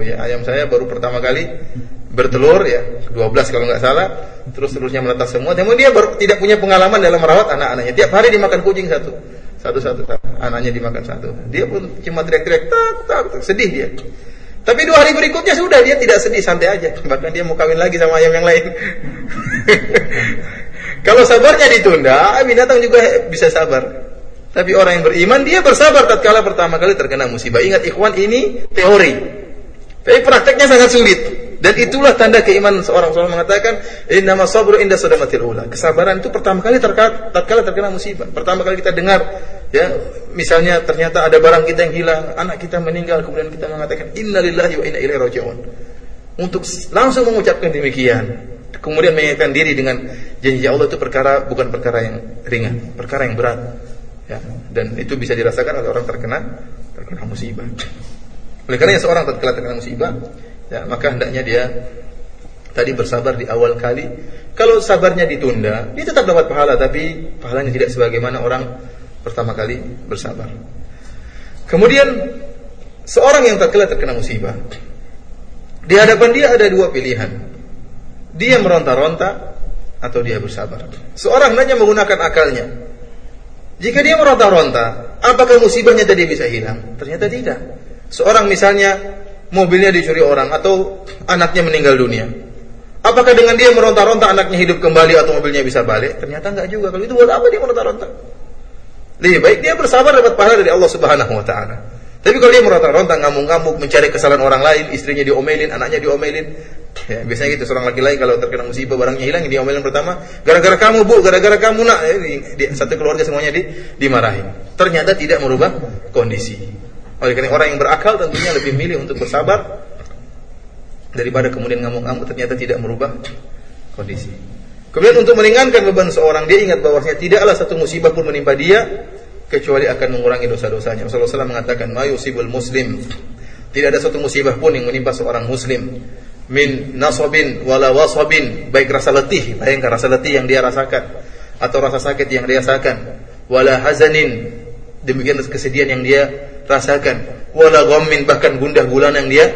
Ya, ayam saya baru pertama kali bertelur ya 12 kalau nggak salah terus terusnya menetas semua namun dia baru, tidak punya pengalaman dalam merawat anak-anaknya tiap hari dimakan kucing satu satu-satu anaknya dimakan satu. Dia pun cuma teriak-teriak tak, tak sedih dia. Tapi dua hari berikutnya sudah dia tidak sedih santai aja. Bahkan dia mau kawin lagi sama ayam yang lain. Kalau sabarnya ditunda, binatang juga bisa sabar. Tapi orang yang beriman dia bersabar tatkala pertama kali terkena musibah. Ingat ikhwan ini teori. Tapi prakteknya sangat sulit. Dan itulah tanda keimanan seorang seorang mengatakan innama sabru inda sadamatil ula. Kesabaran itu pertama kali tatkala terkena musibah. Pertama kali kita dengar ya, misalnya ternyata ada barang kita yang hilang, anak kita meninggal kemudian kita mengatakan innalillahi wa inna ilaihi rajiun. Untuk langsung mengucapkan demikian. Kemudian mengingatkan diri dengan janji Allah itu perkara bukan perkara yang ringan, perkara yang berat. Ya, dan itu bisa dirasakan oleh orang terkena terkena musibah. Oleh karena seorang terkena terkena musibah, ya, maka hendaknya dia tadi bersabar di awal kali. Kalau sabarnya ditunda, dia tetap dapat pahala, tapi pahalanya tidak sebagaimana orang pertama kali bersabar. Kemudian seorang yang terkena terkena musibah, di hadapan dia ada dua pilihan. Dia meronta-ronta atau dia bersabar. Seorang hanya menggunakan akalnya. Jika dia meronta-ronta, apakah musibahnya tadi bisa hilang? Ternyata tidak. Seorang misalnya mobilnya dicuri orang atau anaknya meninggal dunia. Apakah dengan dia meronta-ronta anaknya hidup kembali atau mobilnya bisa balik? Ternyata enggak juga. Kalau itu buat apa dia meronta-ronta? Lebih baik dia bersabar dapat pahala dari Allah Subhanahu wa taala. Tapi kalau dia meronta-ronta, ngamuk-ngamuk, mencari kesalahan orang lain, istrinya diomelin, anaknya diomelin, ya, biasanya gitu seorang laki-laki kalau terkena musibah barangnya hilang, diomelin pertama, gara-gara kamu bu, gara-gara kamu nak, ya, di, satu keluarga semuanya di, dimarahin. Ternyata tidak merubah kondisi. Oleh karena orang yang berakal tentunya lebih milih untuk bersabar daripada kemudian ngamuk-ngamuk ternyata tidak merubah kondisi. Kemudian untuk meringankan beban seorang dia ingat bahwasanya tidaklah satu musibah pun menimpa dia kecuali akan mengurangi dosa-dosanya. Rasulullah SAW mengatakan, "Ma yusibul muslim." Tidak ada satu musibah pun yang menimpa seorang muslim min nasabin wala wasabin, baik rasa letih, bayangkan rasa letih yang dia rasakan atau rasa sakit yang dia rasakan, wala hazanin, demikian kesedihan yang dia rasakan. Wala ghammin bahkan gundah gulana yang dia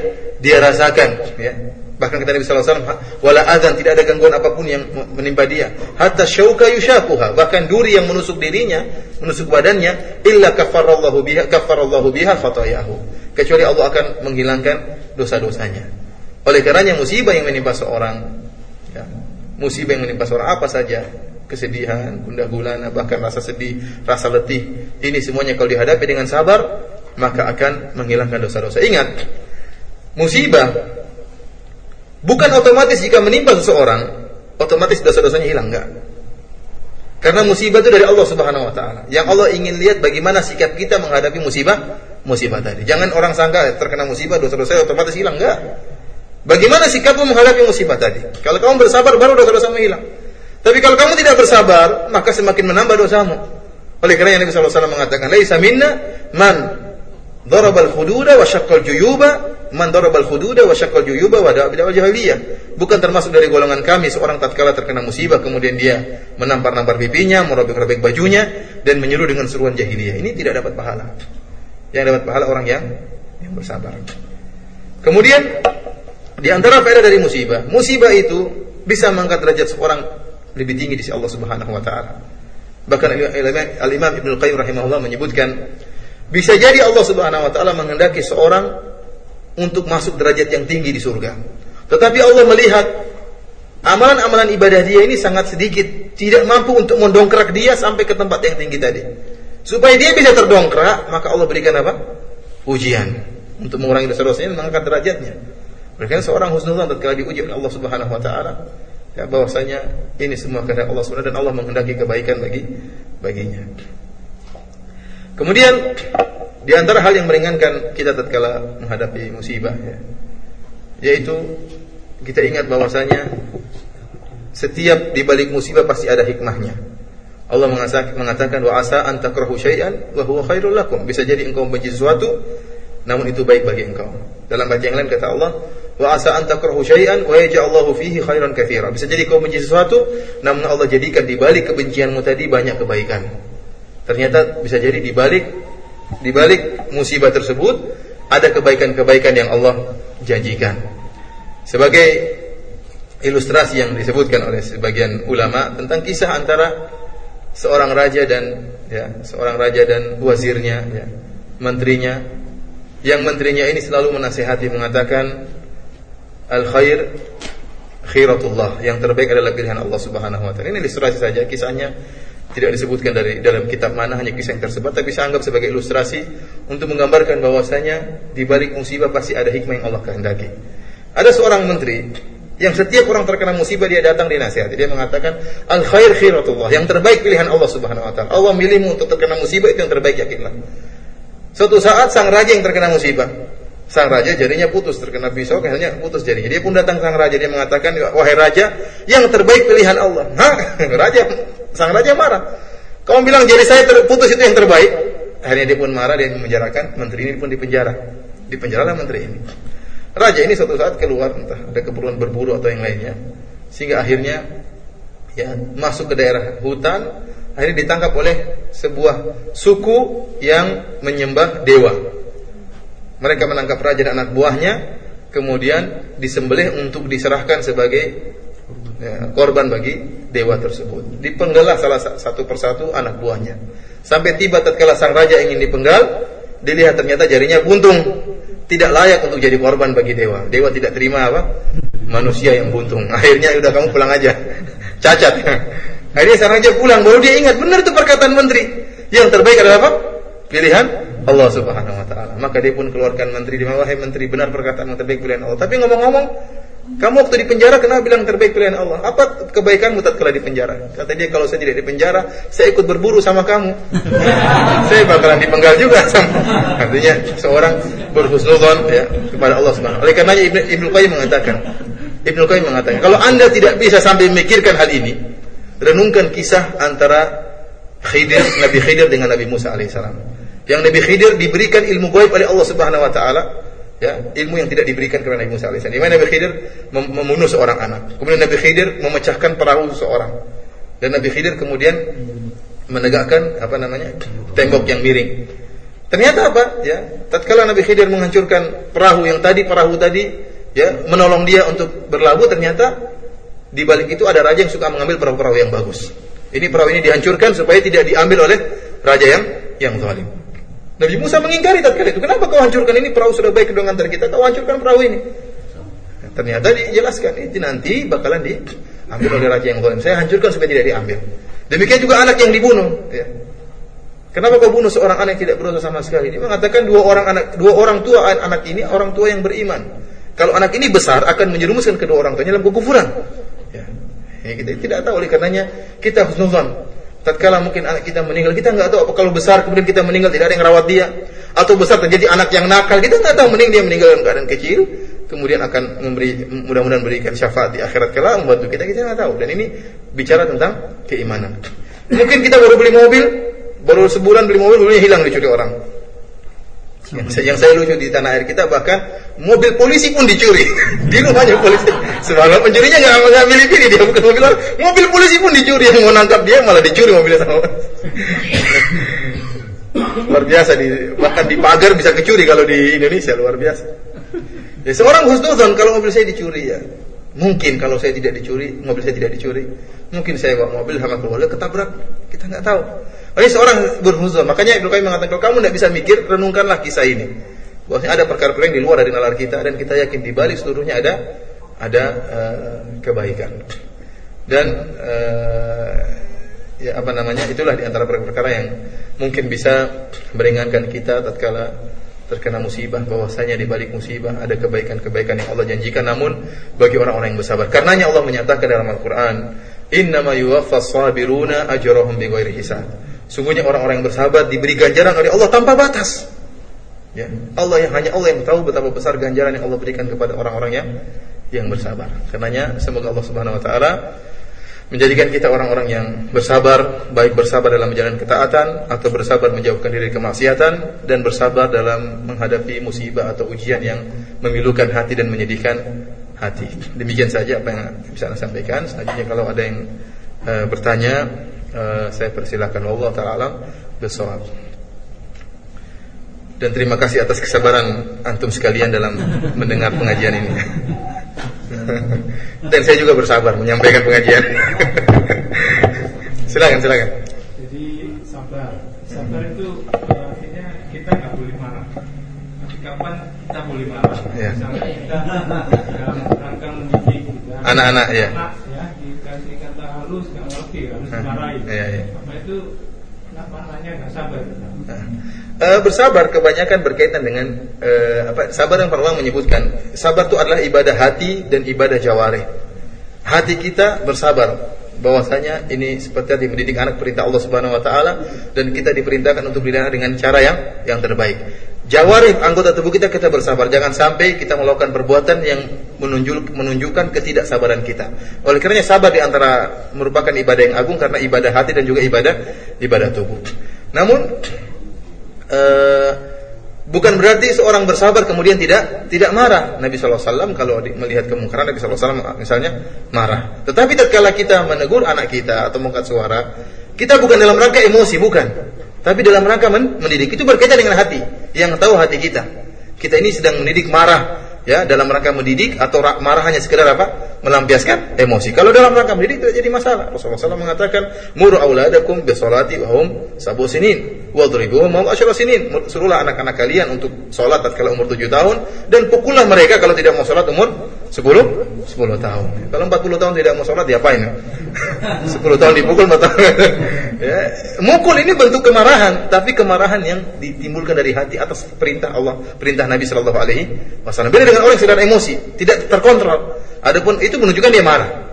dia rasakan. Ya. Bahkan kata Nabi sallallahu alaihi wasallam wala adzan tidak ada gangguan apa pun yang menimpa dia. Hatta syauka yushaquha bahkan duri yang menusuk dirinya menusuk badannya illa kaffarallahu biha kaffarallahu biha khatayahu. Kecuali Allah akan menghilangkan dosa-dosanya. Oleh karenanya musibah yang menimpa seorang ya, musibah yang menimpa seorang apa saja kesedihan, gundah gulana, bahkan rasa sedih, rasa letih. Ini semuanya kalau dihadapi dengan sabar, maka akan menghilangkan dosa-dosa. Ingat, musibah bukan otomatis jika menimpa seseorang, otomatis dosa-dosanya hilang, enggak. Karena musibah itu dari Allah Subhanahu wa taala. Yang Allah ingin lihat bagaimana sikap kita menghadapi musibah musibah tadi. Jangan orang sangka terkena musibah dosa-dosa otomatis hilang, enggak. Bagaimana sikapmu menghadapi musibah tadi? Kalau kamu bersabar baru dosa-dosamu hilang. Tapi kalau kamu tidak bersabar, maka semakin menambah dosamu. Oleh karena Nabi sallallahu alaihi wasallam mengatakan, "Laisa minna man darabal khududa wa syaqqal juyuba, man darabal khududa wa syaqqal juyuba wa da'a bid'ah jahiliyah." Bukan termasuk dari golongan kami seorang tatkala terkena musibah kemudian dia menampar-nampar pipinya, merobek-robek bajunya dan menyeru dengan seruan jahiliyah. Ini tidak dapat pahala. Yang dapat pahala orang yang yang bersabar. Kemudian di antara faedah dari musibah, musibah itu bisa mengangkat derajat seorang lebih tinggi di sisi Allah Subhanahu wa taala. Bahkan Al-Imam Ibnu Qayyim rahimahullah menyebutkan bisa jadi Allah Subhanahu wa taala menghendaki seorang untuk masuk derajat yang tinggi di surga. Tetapi Allah melihat amalan-amalan ibadah dia ini sangat sedikit, tidak mampu untuk mendongkrak dia sampai ke tempat yang tinggi tadi. Supaya dia bisa terdongkrak, maka Allah berikan apa? Ujian untuk mengurangi dosa-dosanya dan mengangkat derajatnya. Mereka seorang husnuzan tatkala diuji oleh Allah Subhanahu wa taala, ya bahwasanya ini semua kehendak Allah Subhanahu dan Allah menghendaki kebaikan bagi baginya. Kemudian di antara hal yang meringankan kita tatkala menghadapi musibah ya, yaitu kita ingat bahwasanya setiap di balik musibah pasti ada hikmahnya. Allah mengatakan wa asa an syai'an wa huwa khairul lakum. Bisa jadi engkau membenci sesuatu namun itu baik bagi engkau. Dalam ayat yang lain kata Allah, wa asa an syai'an wa yaj'allahu fihi khairan katsira. Bisa jadi kau benci sesuatu, namun Allah jadikan di balik kebencianmu tadi banyak kebaikan. Ternyata bisa jadi di balik di balik musibah tersebut ada kebaikan-kebaikan yang Allah janjikan. Sebagai ilustrasi yang disebutkan oleh sebagian ulama tentang kisah antara seorang raja dan ya, seorang raja dan wazirnya, ya, menterinya yang menterinya ini selalu menasihati mengatakan al khair khiratullah, yang terbaik adalah pilihan Allah Subhanahu wa taala. Ini ilustrasi saja kisahnya tidak disebutkan dari dalam kitab mana hanya kisah yang tersebar tapi saya anggap sebagai ilustrasi untuk menggambarkan bahwasanya di balik musibah pasti ada hikmah yang Allah kehendaki. Ada seorang menteri yang setiap orang terkena musibah dia datang dinasihati. Dia mengatakan al khair khiratullah, yang terbaik pilihan Allah Subhanahu wa taala. Allah milihmu untuk terkena musibah itu yang terbaik yakinlah. Suatu saat sang raja yang terkena musibah, Sang raja jadinya putus terkena pisau, akhirnya putus jadinya. Dia pun datang sang raja, dia mengatakan, wahai raja, yang terbaik pilihan Allah. Hah? Raja, sang raja marah. Kamu bilang jadi saya terputus itu yang terbaik. Akhirnya dia pun marah, dia memenjarakan menteri ini pun dipenjara. Dipenjaralah menteri ini. Raja ini suatu saat keluar, entah ada keperluan berburu atau yang lainnya, sehingga akhirnya ya masuk ke daerah hutan, akhirnya ditangkap oleh sebuah suku yang menyembah dewa. Mereka menangkap raja dan anak buahnya, kemudian disembelih untuk diserahkan sebagai ya, korban bagi dewa tersebut. Dipenggalah salah satu persatu anak buahnya. Sampai tiba tatkala sang raja ingin dipenggal, dilihat ternyata jarinya buntung. Tidak layak untuk jadi korban bagi dewa. Dewa tidak terima apa? Manusia yang buntung. Akhirnya udah kamu pulang aja. Cacat. Akhirnya sang raja pulang, baru dia ingat benar itu perkataan menteri. Yang terbaik adalah apa? Pilihan Allah Subhanahu wa taala. Maka dia pun keluarkan menteri di wahai menteri benar perkataan terbaik pilihan Allah. Tapi ngomong-ngomong, kamu waktu di penjara kenapa bilang terbaik pilihan Allah? Apa kebaikanmu tatkala di penjara? Kata dia kalau saya tidak di penjara, saya ikut berburu sama kamu. saya bakalan dipenggal juga sama. Artinya seorang berhusnudzon ya kepada Allah Subhanahu. Oleh karenanya Ibnu Ibnu Qayyim mengatakan, Ibnu Qayyim mengatakan, kalau Anda tidak bisa sampai memikirkan hal ini, renungkan kisah antara Khidir, Nabi Khidir dengan Nabi Musa alaihissalam. Yang Nabi Khidir diberikan ilmu gaib oleh Allah Subhanahu wa taala, ya, ilmu yang tidak diberikan kepada Nabi Musa alaihissalam. Di Nabi Khidir mem membunuh seorang anak. Kemudian Nabi Khidir memecahkan perahu seseorang. Dan Nabi Khidir kemudian menegakkan apa namanya? tembok yang miring. Ternyata apa? Ya, tatkala Nabi Khidir menghancurkan perahu yang tadi perahu tadi ya menolong dia untuk berlabuh ternyata di balik itu ada raja yang suka mengambil perahu-perahu yang bagus. Ini perahu ini dihancurkan supaya tidak diambil oleh raja yang yang zalim. Nabi Musa mengingkari tatkala itu. Kenapa kau hancurkan ini perahu sudah baik dengan antara kita? Kau hancurkan perahu ini. Ternyata dijelaskan ini nanti bakalan diambil oleh raja yang zalim. Saya hancurkan supaya tidak diambil. Demikian juga anak yang dibunuh. Ya. Kenapa kau bunuh seorang anak yang tidak berdosa sama sekali? Dia mengatakan dua orang anak dua orang tua anak ini orang tua yang beriman. Kalau anak ini besar akan menjerumuskan kedua orang tuanya dalam kekufuran. Ya. ya kita tidak tahu oleh karenanya kita harus nuzan tatkala mungkin anak kita meninggal, kita nggak tahu apa kalau besar kemudian kita meninggal tidak ada yang rawat dia, atau besar terjadi anak yang nakal, kita nggak tahu mending dia meninggal dalam keadaan kecil, kemudian akan memberi mudah-mudahan berikan syafaat di akhirat kelak membantu kita, kita nggak tahu. Dan ini bicara tentang keimanan. Mungkin kita baru beli mobil, baru sebulan beli mobil, mobilnya hilang dicuri orang. Yang, yang saya lucu di tanah air kita bahkan mobil polisi pun dicuri di rumahnya polisi. Sebenarnya pencurinya nggak nggak pilih-pilih dia bukan mobil orang. Mobil polisi pun dicuri yang mau nangkap dia malah dicuri mobilnya sama. luar biasa di bahkan di pagar bisa kecuri kalau di Indonesia luar biasa. Ya, seorang husnuzon kalau mobil saya dicuri ya mungkin kalau saya tidak dicuri mobil saya tidak dicuri mungkin saya bawa mobil sama keluarga ketabrak kita nggak tahu ini seorang berhuzon. Makanya Ibnu Qayyim mengatakan kalau kamu tidak bisa mikir, renungkanlah kisah ini. Bahwasanya ada perkara-perkara yang di luar dari nalar kita dan kita yakin di balik seluruhnya ada ada uh, kebaikan. Dan uh, ya apa namanya? Itulah di antara perkara-perkara yang mungkin bisa meringankan kita tatkala terkena musibah bahwasanya di balik musibah ada kebaikan-kebaikan yang Allah janjikan namun bagi orang-orang yang bersabar. Karenanya Allah menyatakan dalam Al-Qur'an, "Innama yuwaffas sabiruna ajrahum bighairi hisab." Sungguhnya orang-orang yang bersahabat diberi ganjaran oleh Allah tanpa batas. Ya, Allah yang hanya Allah yang tahu betapa besar ganjaran yang Allah berikan kepada orang-orang yang yang bersabar. Karenanya semoga Allah Subhanahu wa taala menjadikan kita orang-orang yang bersabar, baik bersabar dalam menjalankan ketaatan atau bersabar menjauhkan diri kemaksiatan dan bersabar dalam menghadapi musibah atau ujian yang memilukan hati dan menyedihkan hati. Demikian saja apa yang bisa saya sampaikan. Selanjutnya kalau ada yang uh, bertanya uh, saya persilakan Allah taala besok. Dan terima kasih atas kesabaran antum sekalian dalam mendengar pengajian ini. Dan saya juga bersabar menyampaikan pengajian. silakan, silakan. Jadi sabar, sabar itu artinya kita nggak boleh marah. Tapi kapan kita boleh marah? Ya. Misalnya kita dalam rangka mendidik Anak-anak, ya. Anak ya dikasih kata halus nggak Ah, dimarahin. iya, iya. Itu kenapa anaknya nggak sabar? Eh, bersabar kebanyakan berkaitan dengan eh, apa sabar yang para ulama menyebutkan sabar itu adalah ibadah hati dan ibadah jawareh hati kita bersabar bahwasanya ini seperti tadi mendidik anak perintah Allah Subhanahu wa taala dan kita diperintahkan untuk dididik dengan cara yang yang terbaik. Jawarih anggota tubuh kita kita bersabar. Jangan sampai kita melakukan perbuatan yang menunjuk, menunjukkan ketidaksabaran kita. Oleh karenanya sabar di antara merupakan ibadah yang agung karena ibadah hati dan juga ibadah ibadah tubuh. Namun eh, bukan berarti seorang bersabar kemudian tidak tidak marah. Nabi SAW kalau melihat kemungkaran Nabi SAW misalnya marah. Tetapi tatkala kita menegur anak kita atau mengangkat suara, kita bukan dalam rangka emosi, bukan. Tapi dalam rangka men- mendidik. Itu berkaitan dengan hati. Yang tahu hati kita. Kita ini sedang mendidik marah ya dalam rangka mendidik atau ra- marah hanya sekedar apa? Melampiaskan emosi. Kalau dalam rangka mendidik tidak jadi masalah. Rasulullah SAW mengatakan muru auladakum bisolati wa hum sabu sinin wadribuhum wa hum asyara sinin. Suruhlah anak-anak kalian untuk sholat tatkala umur 7 tahun dan pukullah mereka kalau tidak mau sholat umur 10 10 tahun kalau 40 tahun tidak mau sholat diapain 10 tahun dipukul 4 tahun ya. mukul ini bentuk kemarahan tapi kemarahan yang ditimbulkan dari hati atas perintah Allah perintah Nabi Shallallahu Alaihi Wasallam beda dengan orang yang sedang emosi tidak terkontrol adapun itu menunjukkan dia marah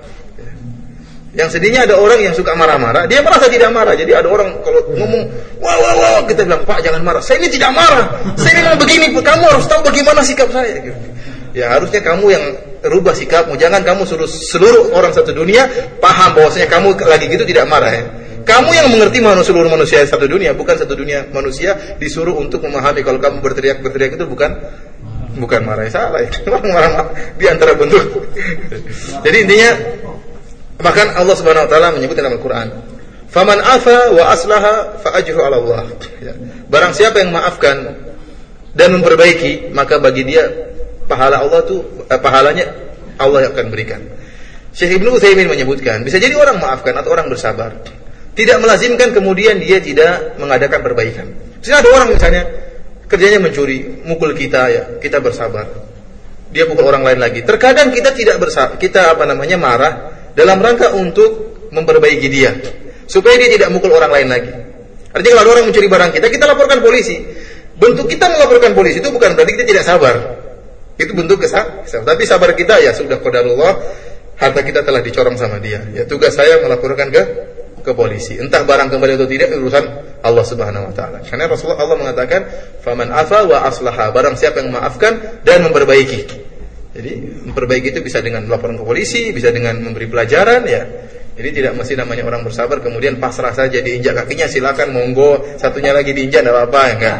yang sedihnya ada orang yang suka marah-marah, dia merasa tidak marah. Jadi ada orang kalau ngomong, wah wah wah, kita bilang Pak jangan marah. Saya ini tidak marah. Saya memang begini. Kamu harus tahu bagaimana sikap saya. Gitu. Ya harusnya kamu yang rubah sikapmu. Jangan kamu suruh seluruh orang satu dunia paham bahwasanya kamu lagi gitu tidak marah ya. Kamu yang mengerti manusia seluruh manusia satu dunia, bukan satu dunia manusia disuruh untuk memahami kalau kamu berteriak berteriak itu bukan bukan marah salah ya. Memang marah di antara bentuk. Jadi intinya Bahkan Allah Subhanahu wa taala menyebut dalam Al-Qur'an, "Faman afa wa aslaha fa 'ala Allah." Ya. Barang siapa yang maafkan dan memperbaiki, maka bagi dia pahala Allah tuh eh, pahalanya Allah akan berikan. Syekh Ibnu Utsaimin menyebutkan, bisa jadi orang maafkan atau orang bersabar. Tidak melazimkan kemudian dia tidak mengadakan perbaikan. Misalnya ada orang misalnya kerjanya mencuri, mukul kita ya, kita bersabar. Dia pukul orang lain lagi. Terkadang kita tidak bersabar, kita apa namanya marah dalam rangka untuk memperbaiki dia supaya dia tidak mukul orang lain lagi. Artinya kalau ada orang mencuri barang kita, kita laporkan polisi. Bentuk kita melaporkan polisi itu bukan berarti kita tidak sabar. Itu bentuk kesal. Tapi sabar kita ya sudah qadarullah harta kita telah dicorong sama dia. Ya tugas saya melaporkan ke ke polisi. Entah barang kembali atau tidak urusan Allah Subhanahu wa taala. Karena Rasulullah Allah mengatakan, "Faman afa wa aslaha." Barang siapa yang memaafkan dan memperbaiki. Jadi memperbaiki itu bisa dengan melaporkan ke polisi, bisa dengan memberi pelajaran ya. Jadi tidak mesti namanya orang bersabar kemudian pasrah saja diinjak kakinya silakan monggo satunya lagi diinjak tidak apa-apa enggak.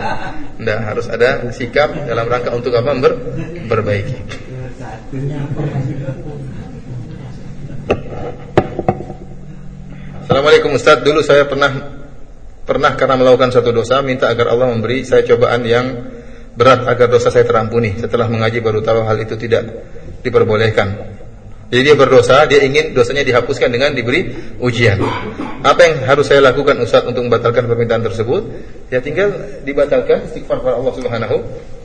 Enggak, harus ada sikap dalam rangka untuk apa Ber, memperbaiki. Assalamualaikum Ustaz, dulu saya pernah pernah karena melakukan satu dosa minta agar Allah memberi saya cobaan yang berat agar dosa saya terampuni. Setelah mengaji baru tahu hal itu tidak diperbolehkan. Jadi dia berdosa, dia ingin dosanya dihapuskan dengan diberi ujian. Apa yang harus saya lakukan Ustaz untuk membatalkan permintaan tersebut? Ya tinggal dibatalkan istighfar kepada Allah Subhanahu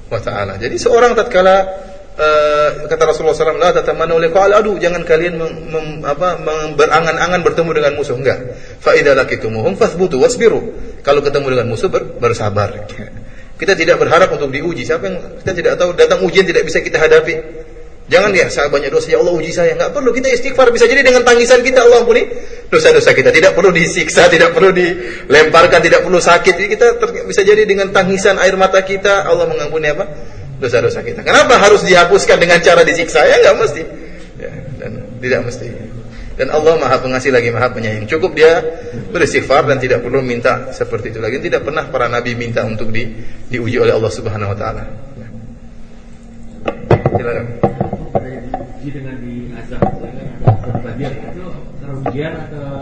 wa taala. Jadi seorang tatkala uh, kata Rasulullah SAW, la tatamannu liqa'al adu, jangan kalian mem, mem, apa, berangan-angan bertemu dengan musuh enggak. Fa idza laqitumuhum fathbutu wasbiru. Kalau ketemu dengan musuh ber, bersabar. Kita tidak berharap untuk diuji. Siapa yang kita tidak tahu datang ujian tidak bisa kita hadapi. Jangan ya saya banyak dosa. Ya Allah uji saya. Nggak perlu kita istighfar. Bisa jadi dengan tangisan kita Allah ampuni. Dosa-dosa kita tidak perlu disiksa tidak perlu dilemparkan tidak perlu sakit. Jadi kita bisa jadi dengan tangisan air mata kita Allah mengampuni apa? Dosa-dosa kita. Kenapa harus dihapuskan dengan cara disiksa? Ya nggak mesti. Ya, dan tidak mesti. Dan Allah maha pengasih lagi maha penyayang. Cukup dia beristighfar dan tidak perlu minta seperti itu lagi. Tidak pernah para nabi minta untuk di, diuji oleh Allah subhanahu wa taala. Silakan diuji dengan diazab bagian itu atau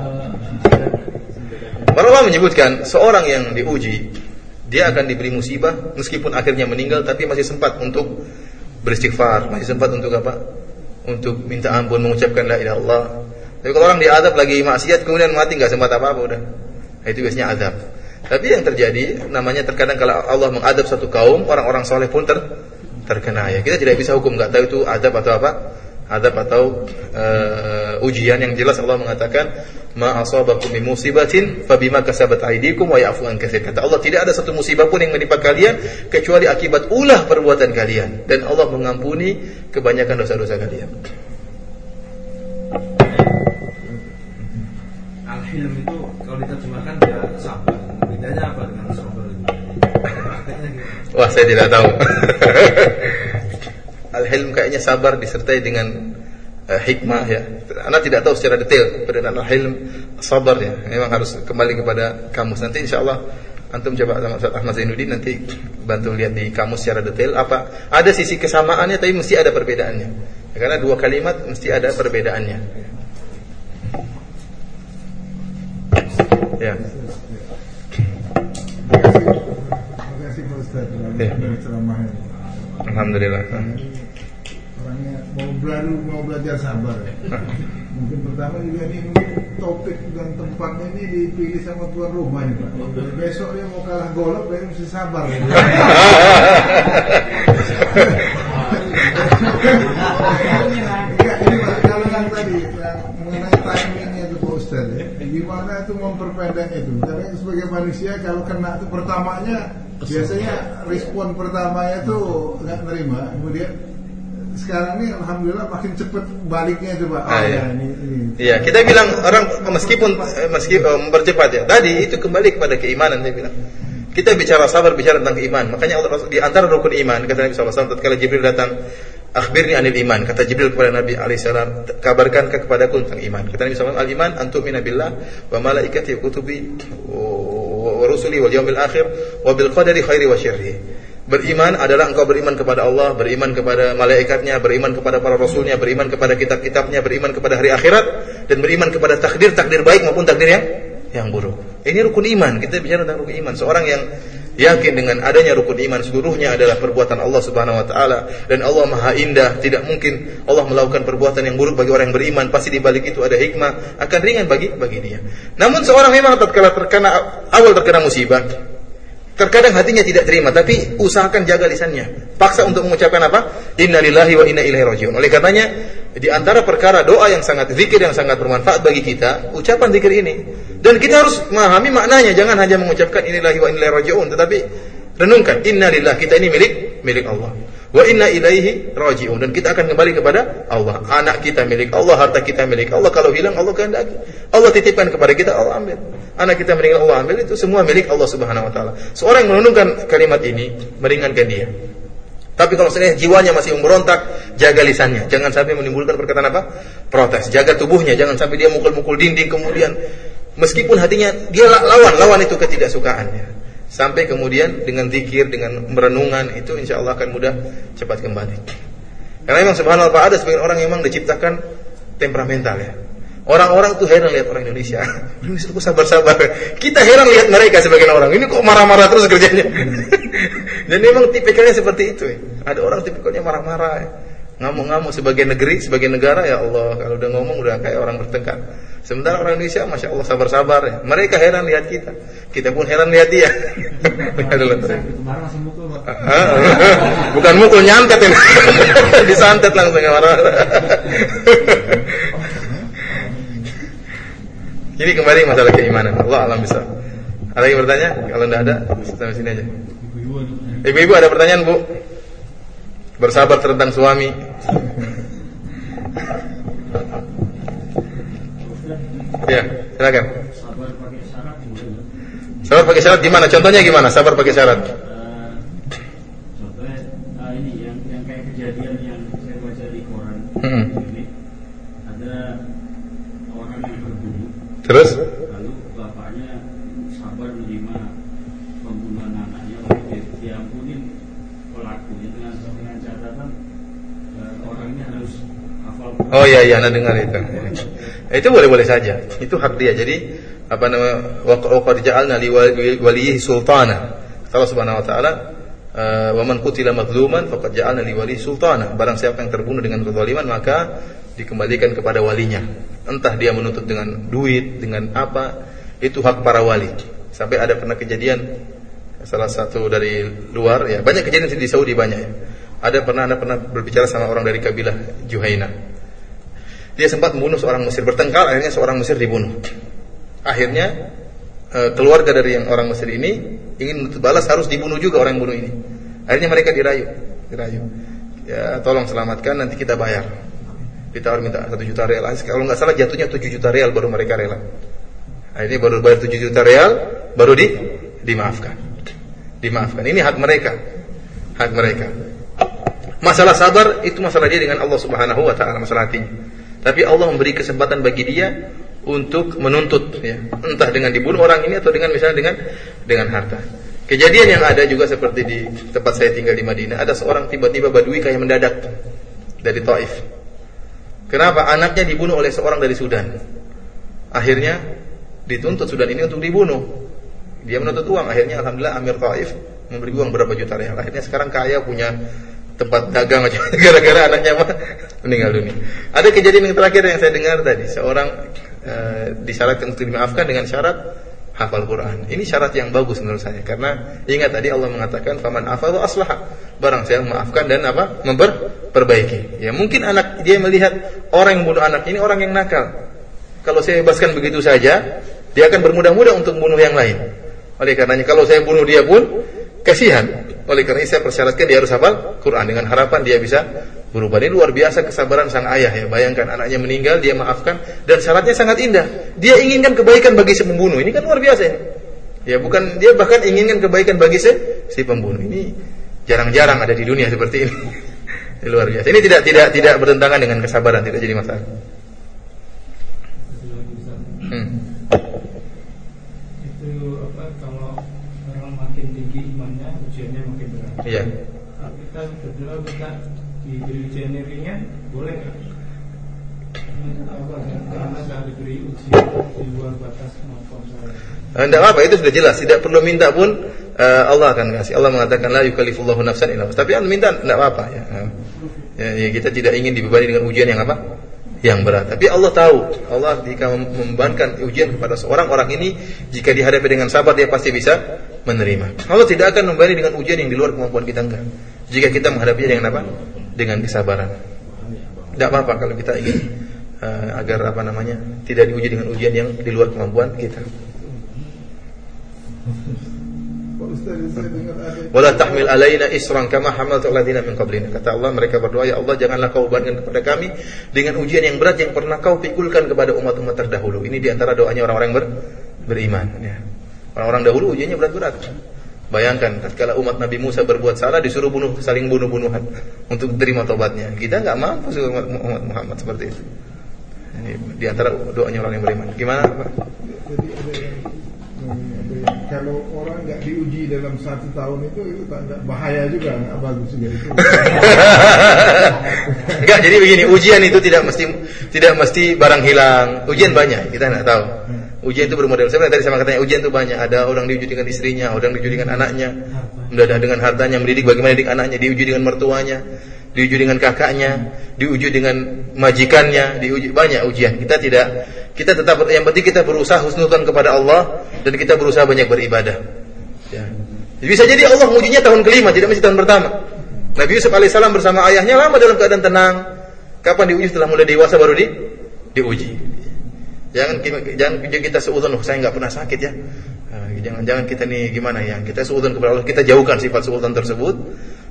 Para menyebutkan seorang yang diuji dia akan diberi musibah meskipun akhirnya meninggal tapi masih sempat untuk beristighfar, masih sempat untuk apa? Untuk minta ampun, mengucapkan la ilaha illallah. Tapi kalau orang diadab lagi maksiat kemudian mati nggak sempat apa-apa udah. Itu biasanya adab. Tapi yang terjadi namanya terkadang kalau Allah mengadab satu kaum, orang-orang soleh pun ter terkena ya. Kita tidak bisa hukum nggak tahu itu adab atau apa adab atau uh, ujian yang jelas Allah mengatakan ma asabakum min musibatin fabima kasabat aydikum wa ya'fu an katsir. Kata Allah tidak ada satu musibah pun yang menimpa kalian kecuali akibat ulah perbuatan kalian dan Allah mengampuni kebanyakan dosa-dosa kalian. Al-hilm itu kalau diterjemahkan ya sabar. Bedanya apa dengan sabar? Wah, saya tidak tahu. Al-hilm kayaknya sabar disertai dengan uh, hikmah ya. Anda tidak tahu secara detail perbedaan al-hilm, sabar ya. Memang harus kembali kepada kamus. Nanti insya Allah antum coba sama Ustaz Ahmad Zainuddin nanti bantu lihat di kamus secara detail apa ada sisi kesamaannya tapi mesti ada perbedaannya. Ya, karena dua kalimat mesti ada perbedaannya. Ya. Terima kasih Pak Ustaz Ya. Alhamdulillah. Orangnya mau baru mau belajar sabar. Mungkin pertama juga ini topik dan tempatnya ini dipilih sama tuan rumah ini Pak. Jadi besok dia mau kalah golok dia mesti sabar ya. Enggak, ini Pak, kalau yang tadi yang mengenai timingnya itu Pak Ustaz ya. Gimana itu memperpendek itu? Karena sebagai manusia kalau kena itu pertamanya biasanya respon pertamanya itu nggak nerima, kemudian sekarang ini alhamdulillah makin cepat baliknya itu Pak. Oh, Ah, ya, iya. ini, ini. Iya, kita bilang orang meskipun eh, meski eh, mempercepat ya. Tadi itu kembali kepada keimanan saya bilang. Kita bicara sabar bicara tentang iman. Makanya Allah di antara rukun iman kata Nabi SAW tatkala Jibril datang, "Akhbirni anil iman." Kata Jibril kepada Nabi alaihissalam, "Kabarkankah kepadaku tentang iman?" Kata Nabi SAW, "Al-iman antum billah wa malaikati wa kutubi wa wa rusuli wal yaumil akhir wa khairi wa syarri." Beriman adalah engkau beriman kepada Allah, beriman kepada malaikatnya, beriman kepada para rasulnya, beriman kepada kitab-kitabnya, beriman kepada hari akhirat, dan beriman kepada takdir, takdir baik maupun takdir yang yang buruk. Ini rukun iman. Kita bicara tentang rukun iman. Seorang yang yakin dengan adanya rukun iman seluruhnya adalah perbuatan Allah Subhanahu wa taala dan Allah Maha Indah, tidak mungkin Allah melakukan perbuatan yang buruk bagi orang yang beriman. Pasti di balik itu ada hikmah, akan ringan bagi bagi dia. Namun seorang memang tatkala terkena awal terkena musibah, Terkadang hatinya tidak terima, tapi usahakan jaga lisannya. Paksa untuk mengucapkan apa? Innalillahi wa inna ilaihi rajiun. Oleh karenanya, di antara perkara doa yang sangat zikir yang sangat bermanfaat bagi kita, ucapan zikir ini. Dan kita harus memahami maknanya, jangan hanya mengucapkan innalillahi wa inna ilaihi rajiun, tetapi renungkan innalillah kita ini milik milik Allah. Wa inna ilaihi rajiun dan kita akan kembali kepada Allah. Anak kita milik Allah, harta kita milik Allah. Kalau hilang Allah kehendaki. Allah titipkan kepada kita, Allah ambil. Anak kita meninggal Allah ambil itu semua milik Allah Subhanahu wa taala. Seorang yang menurunkan kalimat ini meringankan dia. Tapi kalau seandainya jiwanya masih memberontak, jaga lisannya. Jangan sampai menimbulkan perkataan apa? Protes. Jaga tubuhnya, jangan sampai dia mukul-mukul dinding kemudian meskipun hatinya dia la- lawan, lawan itu ketidaksukaannya. Sampai kemudian dengan zikir, dengan merenungan itu insya Allah akan mudah cepat kembali. Karena memang subhanallah Pak, ada sebagian orang yang memang diciptakan temperamental ya. Orang-orang tuh heran lihat orang Indonesia. Indonesia sabar-sabar. Kita heran lihat mereka sebagian orang. Ini kok marah-marah terus kerjanya. Dan memang tipikalnya seperti itu ya. Ada orang tipikalnya marah-marah ya. Ngamuk-ngamuk sebagai negeri, sebagai negara ya Allah. Kalau udah ngomong udah kayak orang bertengkar. Sementara orang Indonesia Masya Allah sabar-sabar ya. Mereka heran lihat kita. Kita pun heran lihat dia. Pak. Bukan mukul nyantet ini. Disantet langsung ya marah. Ini kembali masalah keimanan. Allah alam bisa. Ada yang bertanya? Kalau tidak ada, sampai sini aja. Ibu-ibu ada pertanyaan, Bu? Bersabar tentang suami. Ya, silakan. Sabar pakai syarat boleh. Sabar pakai syarat gimana? Contohnya gimana? Sabar pakai syarat. Eh, contohnya ah, ini yang yang kayak kejadian yang saya baca di koran Hmm. ini ada orang yang berburu Terus? lalu bapaknya sabar menerima pembunuhan anaknya lalu di- diampunin pelakunya dengan dengan catatan eh, orangnya harus hafal Oh iya iya, anda dengar itu. Itu boleh-boleh saja. Itu hak dia. Jadi apa nama waqad ja'alna li waliyhi sultana. Allah Subhanahu wa taala eh, wa man qutila mazluman faqad ja'alna li waliyhi sultana. Barang siapa yang terbunuh dengan kezaliman maka dikembalikan kepada walinya. Entah dia menuntut dengan duit, dengan apa, itu hak para wali. Sampai ada pernah kejadian salah satu dari luar ya banyak kejadian di Saudi banyak ya ada pernah anda pernah berbicara sama orang dari kabilah Juhaina Dia sempat membunuh seorang Mesir bertengkar, akhirnya seorang Mesir dibunuh. Akhirnya eh, keluarga dari yang orang Mesir ini ingin menuntut balas harus dibunuh juga orang yang bunuh ini. Akhirnya mereka dirayu, dirayu. Ya, tolong selamatkan nanti kita bayar. Ditawar minta satu juta real. Kalau nggak salah jatuhnya 7 juta real baru mereka rela. Akhirnya baru bayar 7 juta real, baru di dimaafkan. Dimaafkan. Ini hak mereka. Hak mereka. Masalah sabar itu masalah dia dengan Allah Subhanahu wa taala masalah hatinya. Tapi Allah memberi kesempatan bagi dia untuk menuntut ya, entah dengan dibunuh orang ini atau dengan misalnya dengan dengan harta. Kejadian yang ada juga seperti di tempat saya tinggal di Madinah, ada seorang tiba-tiba badui kayak mendadak dari Taif. Kenapa? Anaknya dibunuh oleh seorang dari Sudan. Akhirnya dituntut Sudan ini untuk dibunuh. Dia menuntut uang. Akhirnya alhamdulillah Amir Taif memberi uang berapa juta real. Akhirnya sekarang kaya punya tempat dagang aja gara-gara anaknya meninggal dunia. Ada kejadian yang terakhir yang saya dengar tadi, seorang e, disyaratkan untuk dimaafkan dengan syarat hafal Quran. Ini syarat yang bagus menurut saya karena ingat tadi Allah mengatakan faman afadhu aslaha. Barang saya memaafkan dan apa? memperbaiki. Ya mungkin anak dia melihat orang yang bunuh anak ini orang yang nakal. Kalau saya bebaskan begitu saja, dia akan bermudah-mudah untuk membunuh yang lain. Oleh karenanya kalau saya bunuh dia pun kasihan. Oleh karena saya persyaratkan dia harus hafal Quran dengan harapan dia bisa berubah. Ini luar biasa kesabaran sang ayah ya. Bayangkan anaknya meninggal, dia maafkan dan syaratnya sangat indah. Dia inginkan kebaikan bagi si pembunuh. Ini kan luar biasa ini. Ya bukan dia bahkan inginkan kebaikan bagi si, si pembunuh. Ini jarang-jarang ada di dunia seperti ini. ini luar biasa. Ini tidak tidak tidak bertentangan dengan kesabaran, tidak jadi masalah. Hmm. Itu apa kalau orang makin tinggi imannya ujiannya makin berat. Iya. Kalau kita berdoa kita diberi ringan, boleh nggak? Apa, karena nggak diberi ujian di luar batas kemampuan saya. Tidak apa itu sudah jelas, tidak perlu minta pun uh, Allah akan kasih. Allah mengatakan la yukallifullahu nafsan illa Tapi anda minta tidak apa-apa ya. ya. Ya kita tidak ingin dibebani dengan ujian yang apa? Yang berat. Tapi Allah tahu, Allah jika membebankan ujian kepada seorang orang ini jika dihadapi dengan sabar dia pasti bisa menerima. Allah tidak akan membebani dengan ujian yang di luar kemampuan kita enggak. Jika kita menghadapinya dengan apa? Dengan kesabaran. Tidak apa-apa kalau kita ingin uh, agar apa namanya tidak diuji dengan ujian yang di luar kemampuan kita. Wala tahmil alaina isran kama hamaltu alladziina min qablina. Kata Allah mereka berdoa, ya Allah janganlah kau bebankan kepada kami dengan ujian yang berat yang pernah kau pikulkan kepada umat-umat terdahulu. Ini di antara doanya orang-orang ber, beriman. Ya. Orang-orang dahulu ujiannya berat-berat. Bayangkan, tatkala umat Nabi Musa berbuat salah disuruh bunuh, saling bunuh-bunuhan untuk terima tobatnya. Kita nggak mampu umat, umat Muhammad seperti itu. Ini di antara doanya orang yang beriman. Gimana? Pak? Jadi ada yang ada yang kalau orang nggak diuji dalam satu tahun itu itu bahaya juga nggak bagus juga itu. Enggak, jadi begini, ujian itu tidak mesti tidak mesti barang hilang. Ujian banyak, kita nggak tahu. Ujian itu bermodel. Sebenarnya tadi sama katanya ujian itu banyak. Ada orang diuji dengan istrinya, orang diuji dengan anaknya, mendadak dengan hartanya, mendidik bagaimana didik anaknya, diuji dengan mertuanya, diuji dengan kakaknya, diuji dengan majikannya, diuji banyak ujian. Kita tidak kita tetap yang penting kita berusaha husnudzon kepada Allah dan kita berusaha banyak beribadah. Ya. Bisa jadi Allah mengujinya tahun kelima, tidak mesti tahun pertama. Nabi Yusuf alaihissalam bersama ayahnya lama dalam keadaan tenang. Kapan diuji setelah mulai dewasa baru di diuji. Jangan jangan kita seudon, oh, saya nggak pernah sakit ya. Jangan jangan kita nih gimana ya? Kita seudon kepada Allah, kita jauhkan sifat seudon tersebut.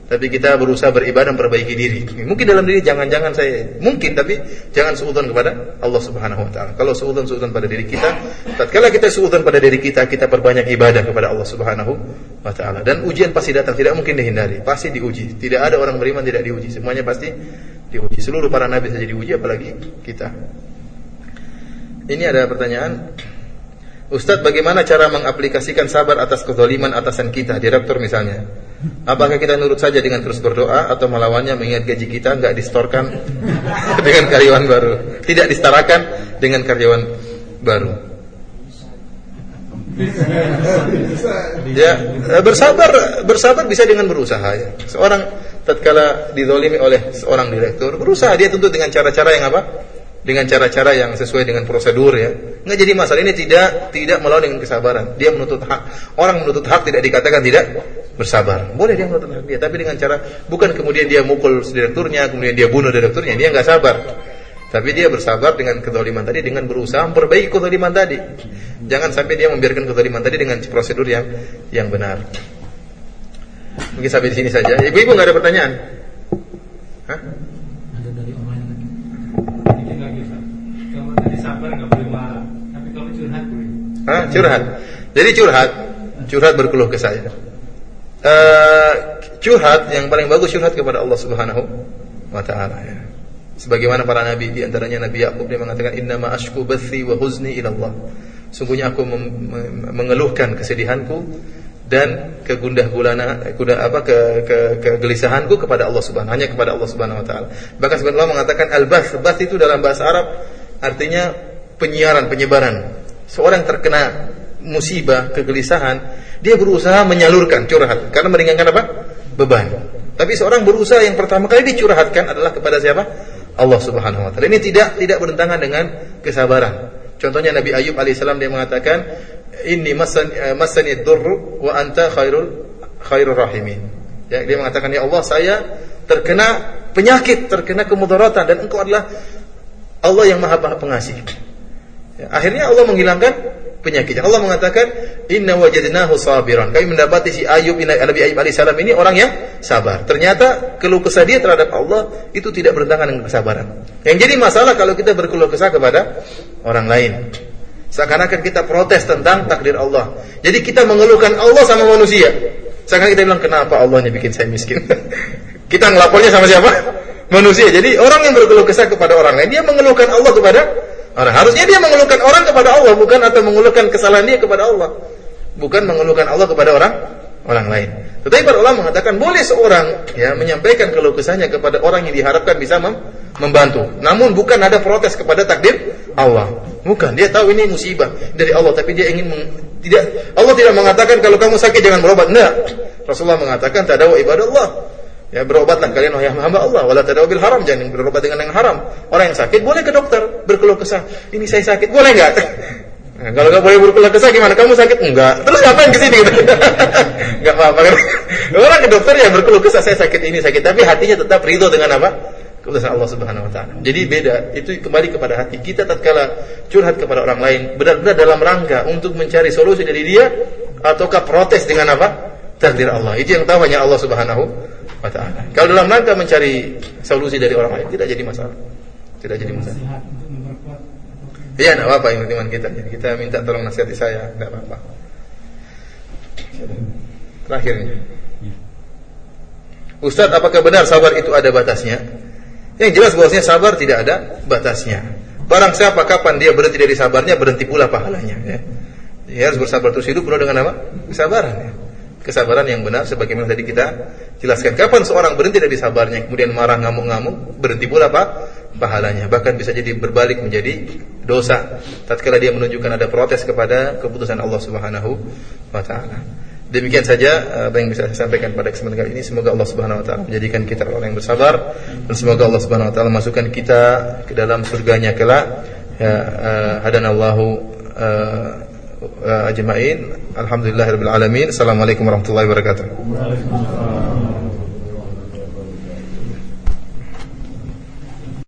Tapi kita berusaha beribadah memperbaiki diri. Mungkin dalam diri jangan-jangan saya mungkin tapi jangan seudon kepada Allah Subhanahu wa taala. Kalau seudon seudon pada diri kita, tatkala kita seudon pada diri kita, kita perbanyak ibadah kepada Allah Subhanahu wa taala. Dan ujian pasti datang, tidak mungkin dihindari. Pasti diuji. Tidak ada orang beriman tidak diuji. Semuanya pasti diuji. Seluruh para nabi saja diuji apalagi kita. Ini ada pertanyaan. Ustadz bagaimana cara mengaplikasikan sabar atas kezaliman atasan kita, direktur misalnya? Apakah kita nurut saja dengan terus berdoa atau melawannya mengingat gaji kita nggak distorkan dengan karyawan baru, tidak disetarakan dengan karyawan baru? Ya, bersabar, bersabar bisa dengan berusaha ya. Seorang tatkala didolimi oleh seorang direktur, berusaha dia tuntut dengan cara-cara yang apa? Dengan cara-cara yang sesuai dengan prosedur ya. Nggak jadi masalah ini tidak tidak melawan dengan kesabaran. Dia menuntut hak. Orang menuntut hak tidak dikatakan tidak bersabar. Boleh dia menuntut hak dia, tapi dengan cara bukan kemudian dia mukul direkturnya, kemudian dia bunuh direkturnya, dia nggak sabar. Tapi dia bersabar dengan kezaliman tadi dengan berusaha memperbaiki kezaliman tadi. Jangan sampai dia membiarkan kezaliman tadi dengan prosedur yang yang benar. Mungkin sampai di sini saja. Ibu-ibu nggak ada pertanyaan? Hah? Ada dari online lagi. Dikit lagi Pak. Kalau tadi sabar nggak boleh tapi kalau curhat boleh. Hah? Curhat. Jadi curhat, curhat berkeluh ke saya. Eh, curhat yang paling bagus curhat kepada Allah Subhanahu wa taala ya. Sebagaimana para nabi di antaranya Nabi Yakub dia mengatakan innama ashku bathi wa huzni ila Allah. Sungguhnya aku mengeluhkan kesedihanku dan kegundah gulana kuda apa ke, ke kegelisahanku kepada Allah Subhanahu hanya kepada Allah Subhanahu wa taala. Bahkan sebagian ulama mengatakan al-bath, bath itu dalam bahasa Arab artinya penyiaran, penyebaran. Seorang terkena musibah, kegelisahan, dia berusaha menyalurkan curhat karena meringankan apa? beban. Tapi seorang berusaha yang pertama kali dicurhatkan adalah kepada siapa? Allah Subhanahu wa taala. Ini tidak tidak bertentangan dengan kesabaran. Contohnya Nabi Ayub alaihissalam dia mengatakan, "Inni masan eh, masani dzurru wa anta khairul khairur rahimin." Ya, dia mengatakan, "Ya Allah, saya terkena penyakit, terkena kemudaratan dan Engkau adalah Allah yang Maha Pengasih." Ya, akhirnya Allah menghilangkan penyakitnya. Allah mengatakan, "Inna wajadnahu sabiran." Kami mendapati si Ayub Nabi Ayub alaihissalam ini orang yang sabar. Ternyata keluh kesah dia terhadap Allah itu tidak bertentangan dengan kesabaran. Yang jadi masalah kalau kita berkeluh kesah kepada orang lain. Seakan-akan kita protes tentang takdir Allah. Jadi kita mengeluhkan Allah sama manusia. Seakan kita bilang, "Kenapa Allah ini bikin saya miskin?" kita ngelapornya sama siapa? Manusia. Jadi orang yang berkeluh kesah kepada orang lain, dia mengeluhkan Allah kepada orang. Harusnya dia mengeluhkan orang kepada Allah, bukan atau mengeluhkan kesalahan dia kepada Allah. Bukan mengeluhkan Allah kepada orang orang lain. Tetapi para ulama mengatakan boleh seorang ya menyampaikan keluh kesahnya kepada orang yang diharapkan bisa mem membantu. Namun bukan ada protes kepada takdir Allah. Bukan, dia tahu ini musibah dari Allah tapi dia ingin tidak Allah tidak mengatakan kalau kamu sakit jangan berobat. Enggak. Rasulullah mengatakan tadawu ibadallah. Ya berobatlah kalian wahai hamba Allah, wala tadawu bil haram, jangan berobat dengan yang haram. Orang yang sakit boleh ke dokter, berkeluh kesah. Ini saya sakit, boleh enggak? Nah, kalau nggak boleh berkeluh kesah gimana? Kamu sakit? Enggak. Terus ngapain ke sini? Enggak apa-apa kan? Orang ke dokter ya berkeluh kesah saya sakit ini sakit, tapi hatinya tetap ridho dengan apa? Keputusan Allah Subhanahu wa taala. Jadi beda, itu kembali kepada hati. Kita tatkala curhat kepada orang lain, benar-benar dalam rangka untuk mencari solusi dari dia ataukah protes dengan apa? Takdir Allah. Itu yang tahu hanya Allah Subhanahu wa taala. Kalau dalam rangka mencari solusi dari orang lain tidak jadi masalah. Tidak jadi masalah. Iya, enggak apa-apa yang teman kita. Jadi kita minta tolong nasihati saya, enggak apa-apa. Terakhir nih. Ustadz, apakah benar sabar itu ada batasnya? Yang jelas bahwasanya sabar tidak ada batasnya. Barang siapa kapan dia berhenti dari sabarnya, berhenti pula pahalanya. Ya. Dia harus bersabar terus hidup penuh dengan apa? Kesabaran. Ya. Kesabaran yang benar, sebagaimana tadi kita jelaskan. Kapan seorang berhenti dari sabarnya, kemudian marah ngamuk-ngamuk, berhenti pula apa? Pahalanya. Bahkan bisa jadi berbalik menjadi dosa. Tatkala dia menunjukkan ada protes kepada keputusan Allah Subhanahu wa taala. Demikian saja apa yang bisa saya sampaikan pada kesempatan kali ini. Semoga Allah Subhanahu wa taala menjadikan kita orang yang bersabar dan semoga Allah Subhanahu wa taala masukkan kita ke dalam surganya kelak. Ya uh, hadanallahu uh, uh, ajmain. Alhamdulillahirabbil alamin. Assalamualaikum warahmatullahi wabarakatuh.